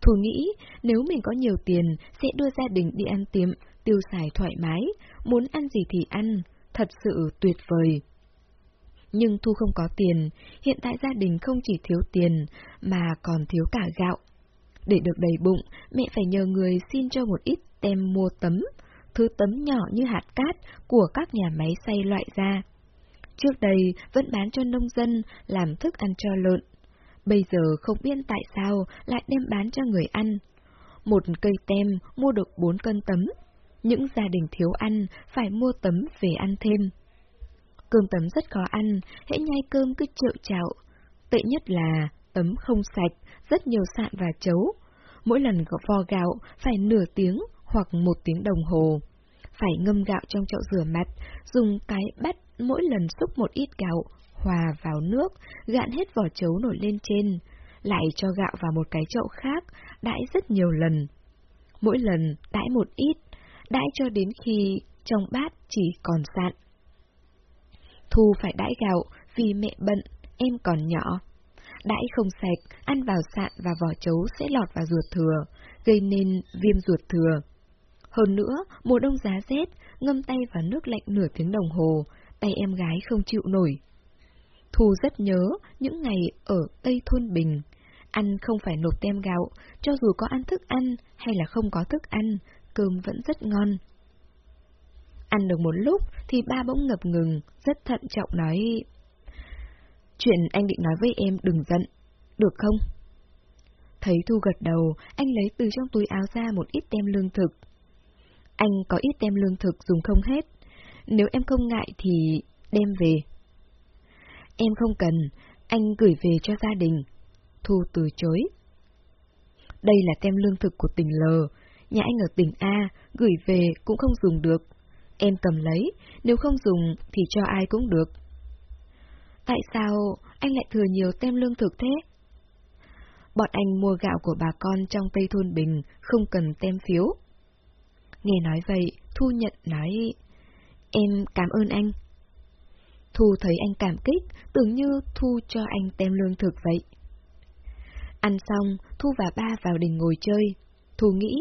Thu nghĩ nếu mình có nhiều tiền sẽ đưa gia đình đi ăn tiệm, tiêu xài thoải mái, muốn ăn gì thì ăn, thật sự tuyệt vời. Nhưng Thu không có tiền, hiện tại gia đình không chỉ thiếu tiền, mà còn thiếu cả gạo. Để được đầy bụng, mẹ phải nhờ người xin cho một ít tem mua tấm, thứ tấm nhỏ như hạt cát của các nhà máy xay loại ra. Trước đây vẫn bán cho nông dân làm thức ăn cho lợn. Bây giờ không biết tại sao lại đem bán cho người ăn. Một cây tem mua được bốn cân tấm. Những gia đình thiếu ăn phải mua tấm về ăn thêm. Cơm tấm rất khó ăn, hễ nhai cơm cứ trệu chạo. Tệ nhất là tấm không sạch, rất nhiều sạn và chấu. Mỗi lần vo gạo phải nửa tiếng hoặc một tiếng đồng hồ. Phải ngâm gạo trong chậu rửa mặt, dùng cái bắt mỗi lần xúc một ít gạo, hòa vào nước, gạn hết vỏ chấu nổi lên trên, lại cho gạo vào một cái chậu khác, đãi rất nhiều lần. Mỗi lần đãi một ít, đãi cho đến khi trong bát chỉ còn sạn. Thu phải đãi gạo vì mẹ bận, em còn nhỏ. Đãi không sạch, ăn vào sạn và vỏ chấu sẽ lọt vào ruột thừa, gây nên viêm ruột thừa. Hơn nữa, mùa đông giá rét, ngâm tay vào nước lạnh nửa tiếng đồng hồ, tay em gái không chịu nổi. Thu rất nhớ những ngày ở Tây Thôn Bình. Ăn không phải nộp tem gạo, cho dù có ăn thức ăn hay là không có thức ăn, cơm vẫn rất ngon. Ăn được một lúc thì ba bỗng ngập ngừng, rất thận trọng nói... Chuyện anh định nói với em đừng giận, được không? Thấy Thu gật đầu, anh lấy từ trong túi áo ra một ít tem lương thực. Anh có ít tem lương thực dùng không hết. Nếu em không ngại thì đem về. Em không cần, anh gửi về cho gia đình. Thu từ chối. Đây là tem lương thực của tỉnh L, nhà anh ở tỉnh A, gửi về cũng không dùng được. Em cầm lấy, nếu không dùng thì cho ai cũng được. Tại sao anh lại thừa nhiều tem lương thực thế? Bọn anh mua gạo của bà con trong Tây Thôn Bình, không cần tem phiếu. Nghe nói vậy, Thu nhận nói, em cảm ơn anh. Thu thấy anh cảm kích, tưởng như Thu cho anh tem lương thực vậy. Ăn xong, Thu và ba vào đình ngồi chơi. Thu nghĩ,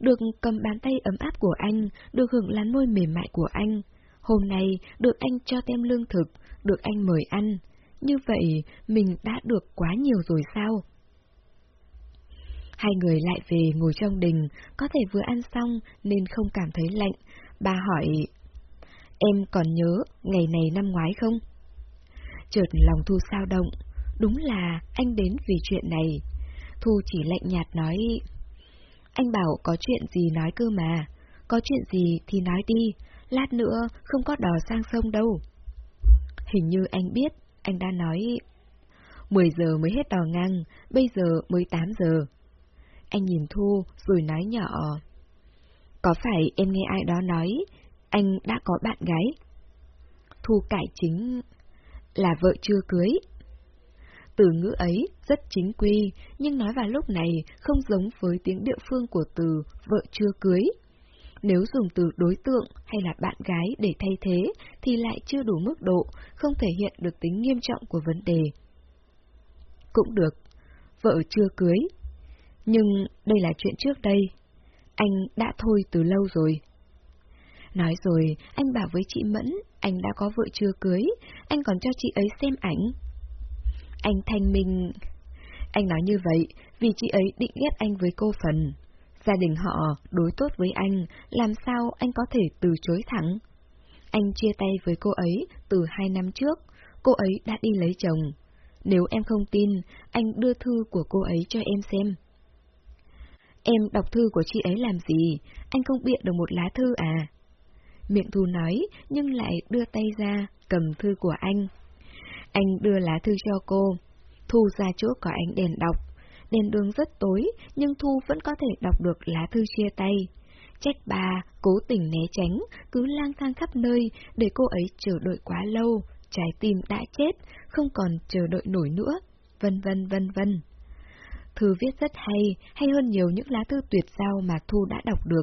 được cầm bàn tay ấm áp của anh, được hưởng làn môi mềm mại của anh. Hôm nay, được anh cho tem lương thực, được anh mời ăn. Như vậy, mình đã được quá nhiều rồi sao? Hai người lại về ngồi trong đình, có thể vừa ăn xong nên không cảm thấy lạnh. Bà hỏi, em còn nhớ ngày này năm ngoái không? Chợt lòng Thu sao động, đúng là anh đến vì chuyện này. Thu chỉ lạnh nhạt nói, anh bảo có chuyện gì nói cơ mà, có chuyện gì thì nói đi, lát nữa không có đò sang sông đâu. Hình như anh biết, anh đã nói 10 giờ mới hết đò ngang, bây giờ mới 8 giờ. Anh nhìn Thu rồi nói nhỏ. Có phải em nghe ai đó nói, anh đã có bạn gái? Thu cải chính là vợ chưa cưới. Từ ngữ ấy rất chính quy, nhưng nói vào lúc này không giống với tiếng địa phương của từ vợ chưa cưới. Nếu dùng từ đối tượng hay là bạn gái để thay thế thì lại chưa đủ mức độ, không thể hiện được tính nghiêm trọng của vấn đề. Cũng được, vợ chưa cưới. Nhưng đây là chuyện trước đây. Anh đã thôi từ lâu rồi. Nói rồi, anh bảo với chị Mẫn, anh đã có vợ chưa cưới, anh còn cho chị ấy xem ảnh. Anh thanh minh... Anh nói như vậy vì chị ấy định ghét anh với cô phần. Gia đình họ đối tốt với anh, làm sao anh có thể từ chối thẳng? Anh chia tay với cô ấy từ hai năm trước, cô ấy đã đi lấy chồng. Nếu em không tin, anh đưa thư của cô ấy cho em xem. Em đọc thư của chị ấy làm gì? Anh không biện được một lá thư à? Miệng Thu nói, nhưng lại đưa tay ra, cầm thư của anh. Anh đưa lá thư cho cô. Thu ra chỗ có ánh đèn đọc. Đèn đường rất tối, nhưng Thu vẫn có thể đọc được lá thư chia tay. Trách bà, cố tình né tránh, cứ lang thang khắp nơi, để cô ấy chờ đợi quá lâu, trái tim đã chết, không còn chờ đợi nổi nữa, vân vân vân vân. Thư viết rất hay, hay hơn nhiều những lá thư tuyệt giao mà Thu đã đọc được.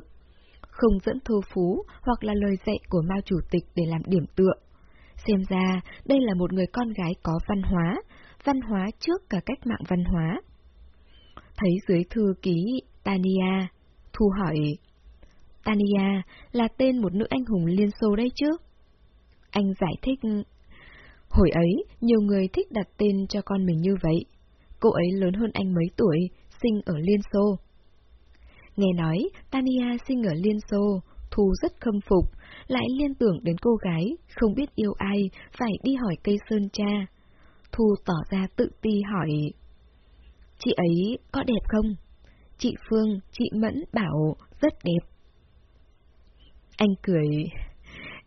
Không dẫn thơ phú hoặc là lời dạy của Mao Chủ tịch để làm điểm tựa. Xem ra, đây là một người con gái có văn hóa, văn hóa trước cả cách mạng văn hóa. Thấy dưới thư ký Tania, Thu hỏi, Tania là tên một nữ anh hùng Liên Xô đấy chứ? Anh giải thích, hồi ấy nhiều người thích đặt tên cho con mình như vậy. Cô ấy lớn hơn anh mấy tuổi, sinh ở Liên Xô. Nghe nói, Tania sinh ở Liên Xô, Thu rất khâm phục, lại liên tưởng đến cô gái, không biết yêu ai, phải đi hỏi cây sơn cha. Thu tỏ ra tự ti hỏi, chị ấy có đẹp không? Chị Phương, chị Mẫn bảo rất đẹp. Anh cười,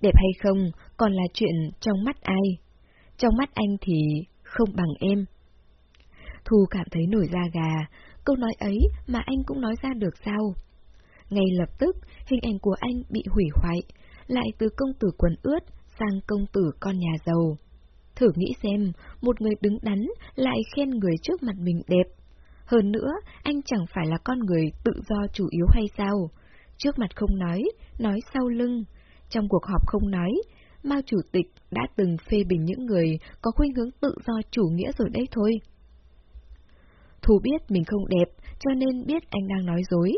đẹp hay không còn là chuyện trong mắt ai. Trong mắt anh thì không bằng em. Thu cảm thấy nổi da gà, câu nói ấy mà anh cũng nói ra được sao? Ngay lập tức, hình ảnh của anh bị hủy hoại, lại từ công tử quần ướt sang công tử con nhà giàu. Thử nghĩ xem, một người đứng đắn lại khen người trước mặt mình đẹp. Hơn nữa, anh chẳng phải là con người tự do chủ yếu hay sao? Trước mặt không nói, nói sau lưng. Trong cuộc họp không nói, Mao Chủ tịch đã từng phê bình những người có khuynh hướng tự do chủ nghĩa rồi đấy thôi. Thu biết mình không đẹp, cho nên biết anh đang nói dối.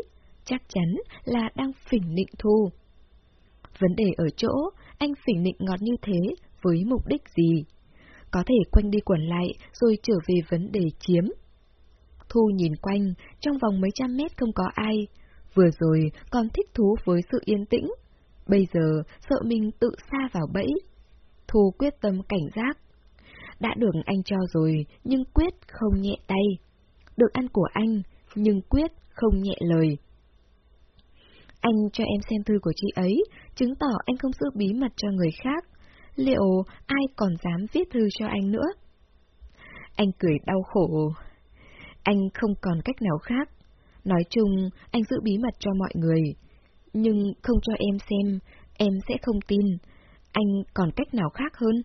Chắc chắn là đang phỉnh nịnh Thu. Vấn đề ở chỗ, anh phỉnh nịnh ngọt như thế, với mục đích gì? Có thể quanh đi quẩn lại, rồi trở về vấn đề chiếm. Thu nhìn quanh, trong vòng mấy trăm mét không có ai. Vừa rồi còn thích thú với sự yên tĩnh. Bây giờ sợ mình tự xa vào bẫy. Thu quyết tâm cảnh giác. Đã được anh cho rồi, nhưng quyết không nhẹ tay được ăn của anh, nhưng quyết không nhẹ lời. Anh cho em xem thư của chị ấy, chứng tỏ anh không giữ bí mật cho người khác. Liệu ai còn dám viết thư cho anh nữa? Anh cười đau khổ. Anh không còn cách nào khác. Nói chung, anh giữ bí mật cho mọi người. Nhưng không cho em xem, em sẽ không tin. Anh còn cách nào khác hơn?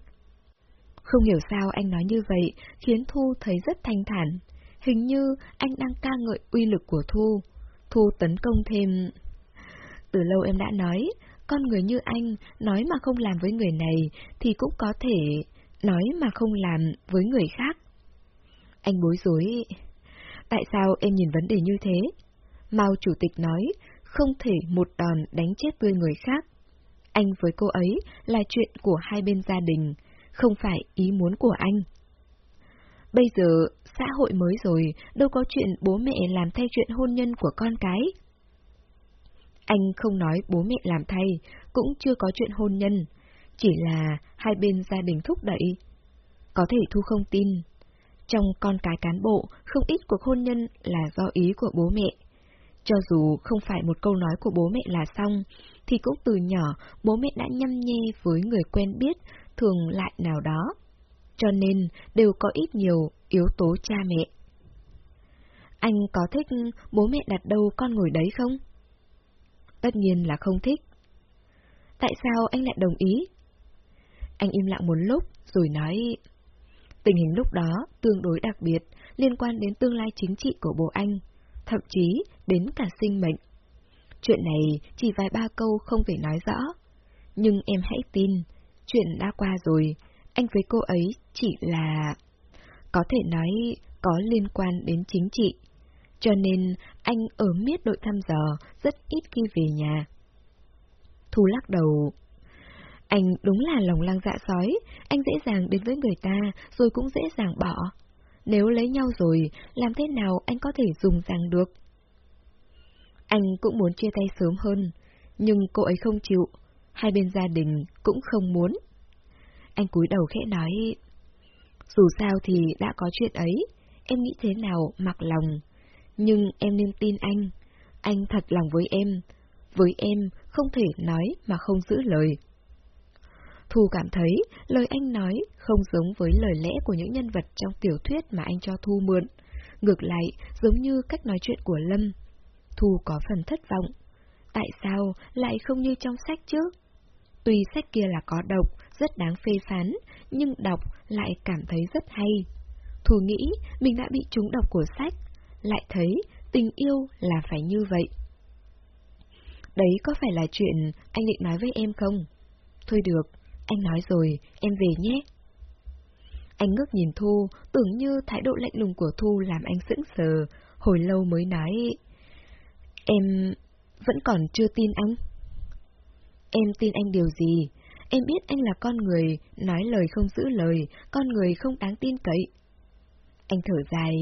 Không hiểu sao anh nói như vậy, khiến Thu thấy rất thanh thản. Hình như anh đang ca ngợi uy lực của Thu. Thu tấn công thêm... từ lâu em đã nói, con người như anh, nói mà không làm với người này, thì cũng có thể nói mà không làm với người khác. Anh bối rối. Tại sao em nhìn vấn đề như thế? Mao chủ tịch nói, không thể một đòn đánh chết tươi người khác. Anh với cô ấy là chuyện của hai bên gia đình, không phải ý muốn của anh. Bây giờ, xã hội mới rồi, đâu có chuyện bố mẹ làm thay chuyện hôn nhân của con cái. Anh không nói bố mẹ làm thay, cũng chưa có chuyện hôn nhân, chỉ là hai bên gia đình thúc đẩy. Có thể Thu không tin. Trong con cái cán bộ, không ít cuộc hôn nhân là do ý của bố mẹ. Cho dù không phải một câu nói của bố mẹ là xong, thì cũng từ nhỏ bố mẹ đã nhăm nhê với người quen biết, thường lại nào đó. Cho nên đều có ít nhiều yếu tố cha mẹ. Anh có thích bố mẹ đặt đâu con ngồi đấy không? Tất nhiên là không thích. Tại sao anh lại đồng ý? Anh im lặng một lúc, rồi nói... Tình hình lúc đó tương đối đặc biệt, liên quan đến tương lai chính trị của bố anh, thậm chí đến cả sinh mệnh. Chuyện này chỉ vài ba câu không thể nói rõ. Nhưng em hãy tin, chuyện đã qua rồi, anh với cô ấy chỉ là... Có thể nói có liên quan đến chính trị. Cho nên anh ở miết đội thăm dò, rất ít khi về nhà. Thu lắc đầu. Anh đúng là lòng lang dạ sói, anh dễ dàng đến với người ta, rồi cũng dễ dàng bỏ. Nếu lấy nhau rồi, làm thế nào anh có thể dùng rằng được? Anh cũng muốn chia tay sớm hơn, nhưng cô ấy không chịu, hai bên gia đình cũng không muốn. Anh cúi đầu khẽ nói, dù sao thì đã có chuyện ấy, em nghĩ thế nào mặc lòng, nhưng em nên tin anh, anh thật lòng với em, với em không thể nói mà không giữ lời. Thu cảm thấy lời anh nói không giống với lời lẽ của những nhân vật trong tiểu thuyết mà anh cho Thu mượn. Ngược lại, giống như cách nói chuyện của Lâm. Thu có phần thất vọng. Tại sao lại không như trong sách chứ? Tuy sách kia là có độc, rất đáng phê phán, nhưng đọc lại cảm thấy rất hay. Thù nghĩ mình đã bị trúng độc của sách, lại thấy tình yêu là phải như vậy. Đấy có phải là chuyện anh định nói với em không? Thôi được, anh nói rồi, em về nhé. Anh ngước nhìn Thu, tưởng như thái độ lạnh lùng của Thu làm anh sững sờ, hồi lâu mới nói. Em vẫn còn chưa tin anh. Em tin anh điều gì? Em biết anh là con người, nói lời không giữ lời, con người không đáng tin cậy. Anh thở dài.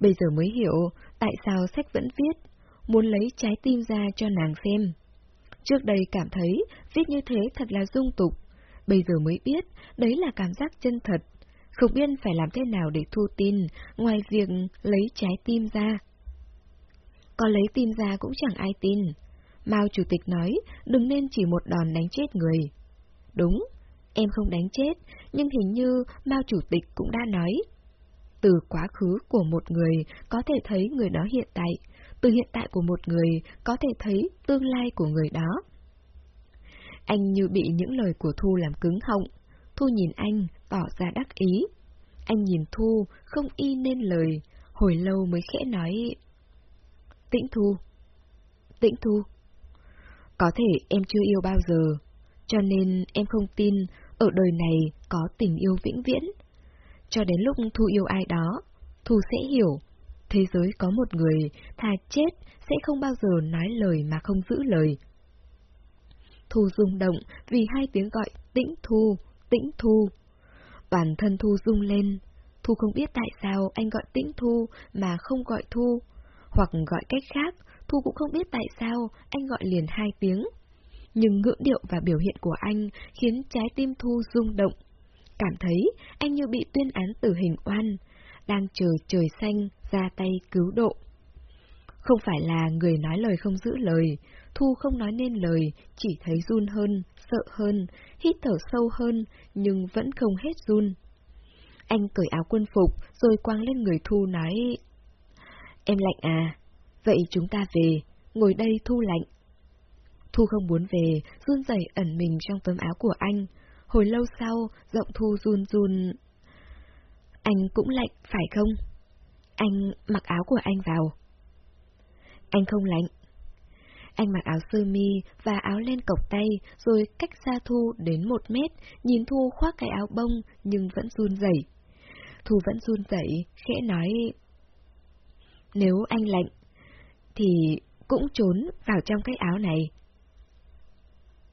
Bây giờ mới hiểu tại sao sách vẫn viết, muốn lấy trái tim ra cho nàng xem. Trước đây cảm thấy viết như thế thật là dung tục, bây giờ mới biết đấy là cảm giác chân thật, không biết phải làm thế nào để thu tin, ngoài việc lấy trái tim ra. Có lấy tim ra cũng chẳng ai tin. Mao Chủ tịch nói, đừng nên chỉ một đòn đánh chết người. Đúng, em không đánh chết, nhưng hình như Mao Chủ tịch cũng đã nói. Từ quá khứ của một người có thể thấy người đó hiện tại, từ hiện tại của một người có thể thấy tương lai của người đó. Anh như bị những lời của Thu làm cứng họng. Thu nhìn anh, tỏ ra đắc ý. Anh nhìn Thu, không y nên lời, hồi lâu mới khẽ nói. Tĩnh Thu. Tĩnh Thu. Có thể em chưa yêu bao giờ, cho nên em không tin ở đời này có tình yêu vĩnh viễn. Cho đến lúc Thu yêu ai đó, Thu sẽ hiểu, thế giới có một người thà chết sẽ không bao giờ nói lời mà không giữ lời. Thu rung động vì hai tiếng gọi tĩnh Thu, tĩnh Thu. Toàn thân Thu rung lên, Thu không biết tại sao anh gọi tĩnh Thu mà không gọi Thu, hoặc gọi cách khác, Thu cũng không biết tại sao anh gọi liền hai tiếng. Nhưng ngữ điệu và biểu hiện của anh khiến trái tim Thu rung động. Cảm thấy anh như bị tuyên án tử hình oan, đang chờ trời xanh ra tay cứu độ. Không phải là người nói lời không giữ lời, Thu không nói nên lời, chỉ thấy run hơn, sợ hơn, hít thở sâu hơn, nhưng vẫn không hết run. Anh cởi áo quân phục, rồi quăng lên người Thu nói, Em lạnh à? Vậy chúng ta về, ngồi đây Thu lạnh. Thu không muốn về, run rẩy ẩn mình trong tấm áo của anh. Hồi lâu sau, giọng Thu run run. Anh cũng lạnh, phải không? Anh mặc áo của anh vào. Anh không lạnh. Anh mặc áo sơ mi và áo len cộc tay, rồi cách xa Thu đến một mét, nhìn Thu khoác cái áo bông nhưng vẫn run rẩy. Thu vẫn run rẩy, khẽ nói... Nếu anh lạnh, thì cũng trốn vào trong cái áo này.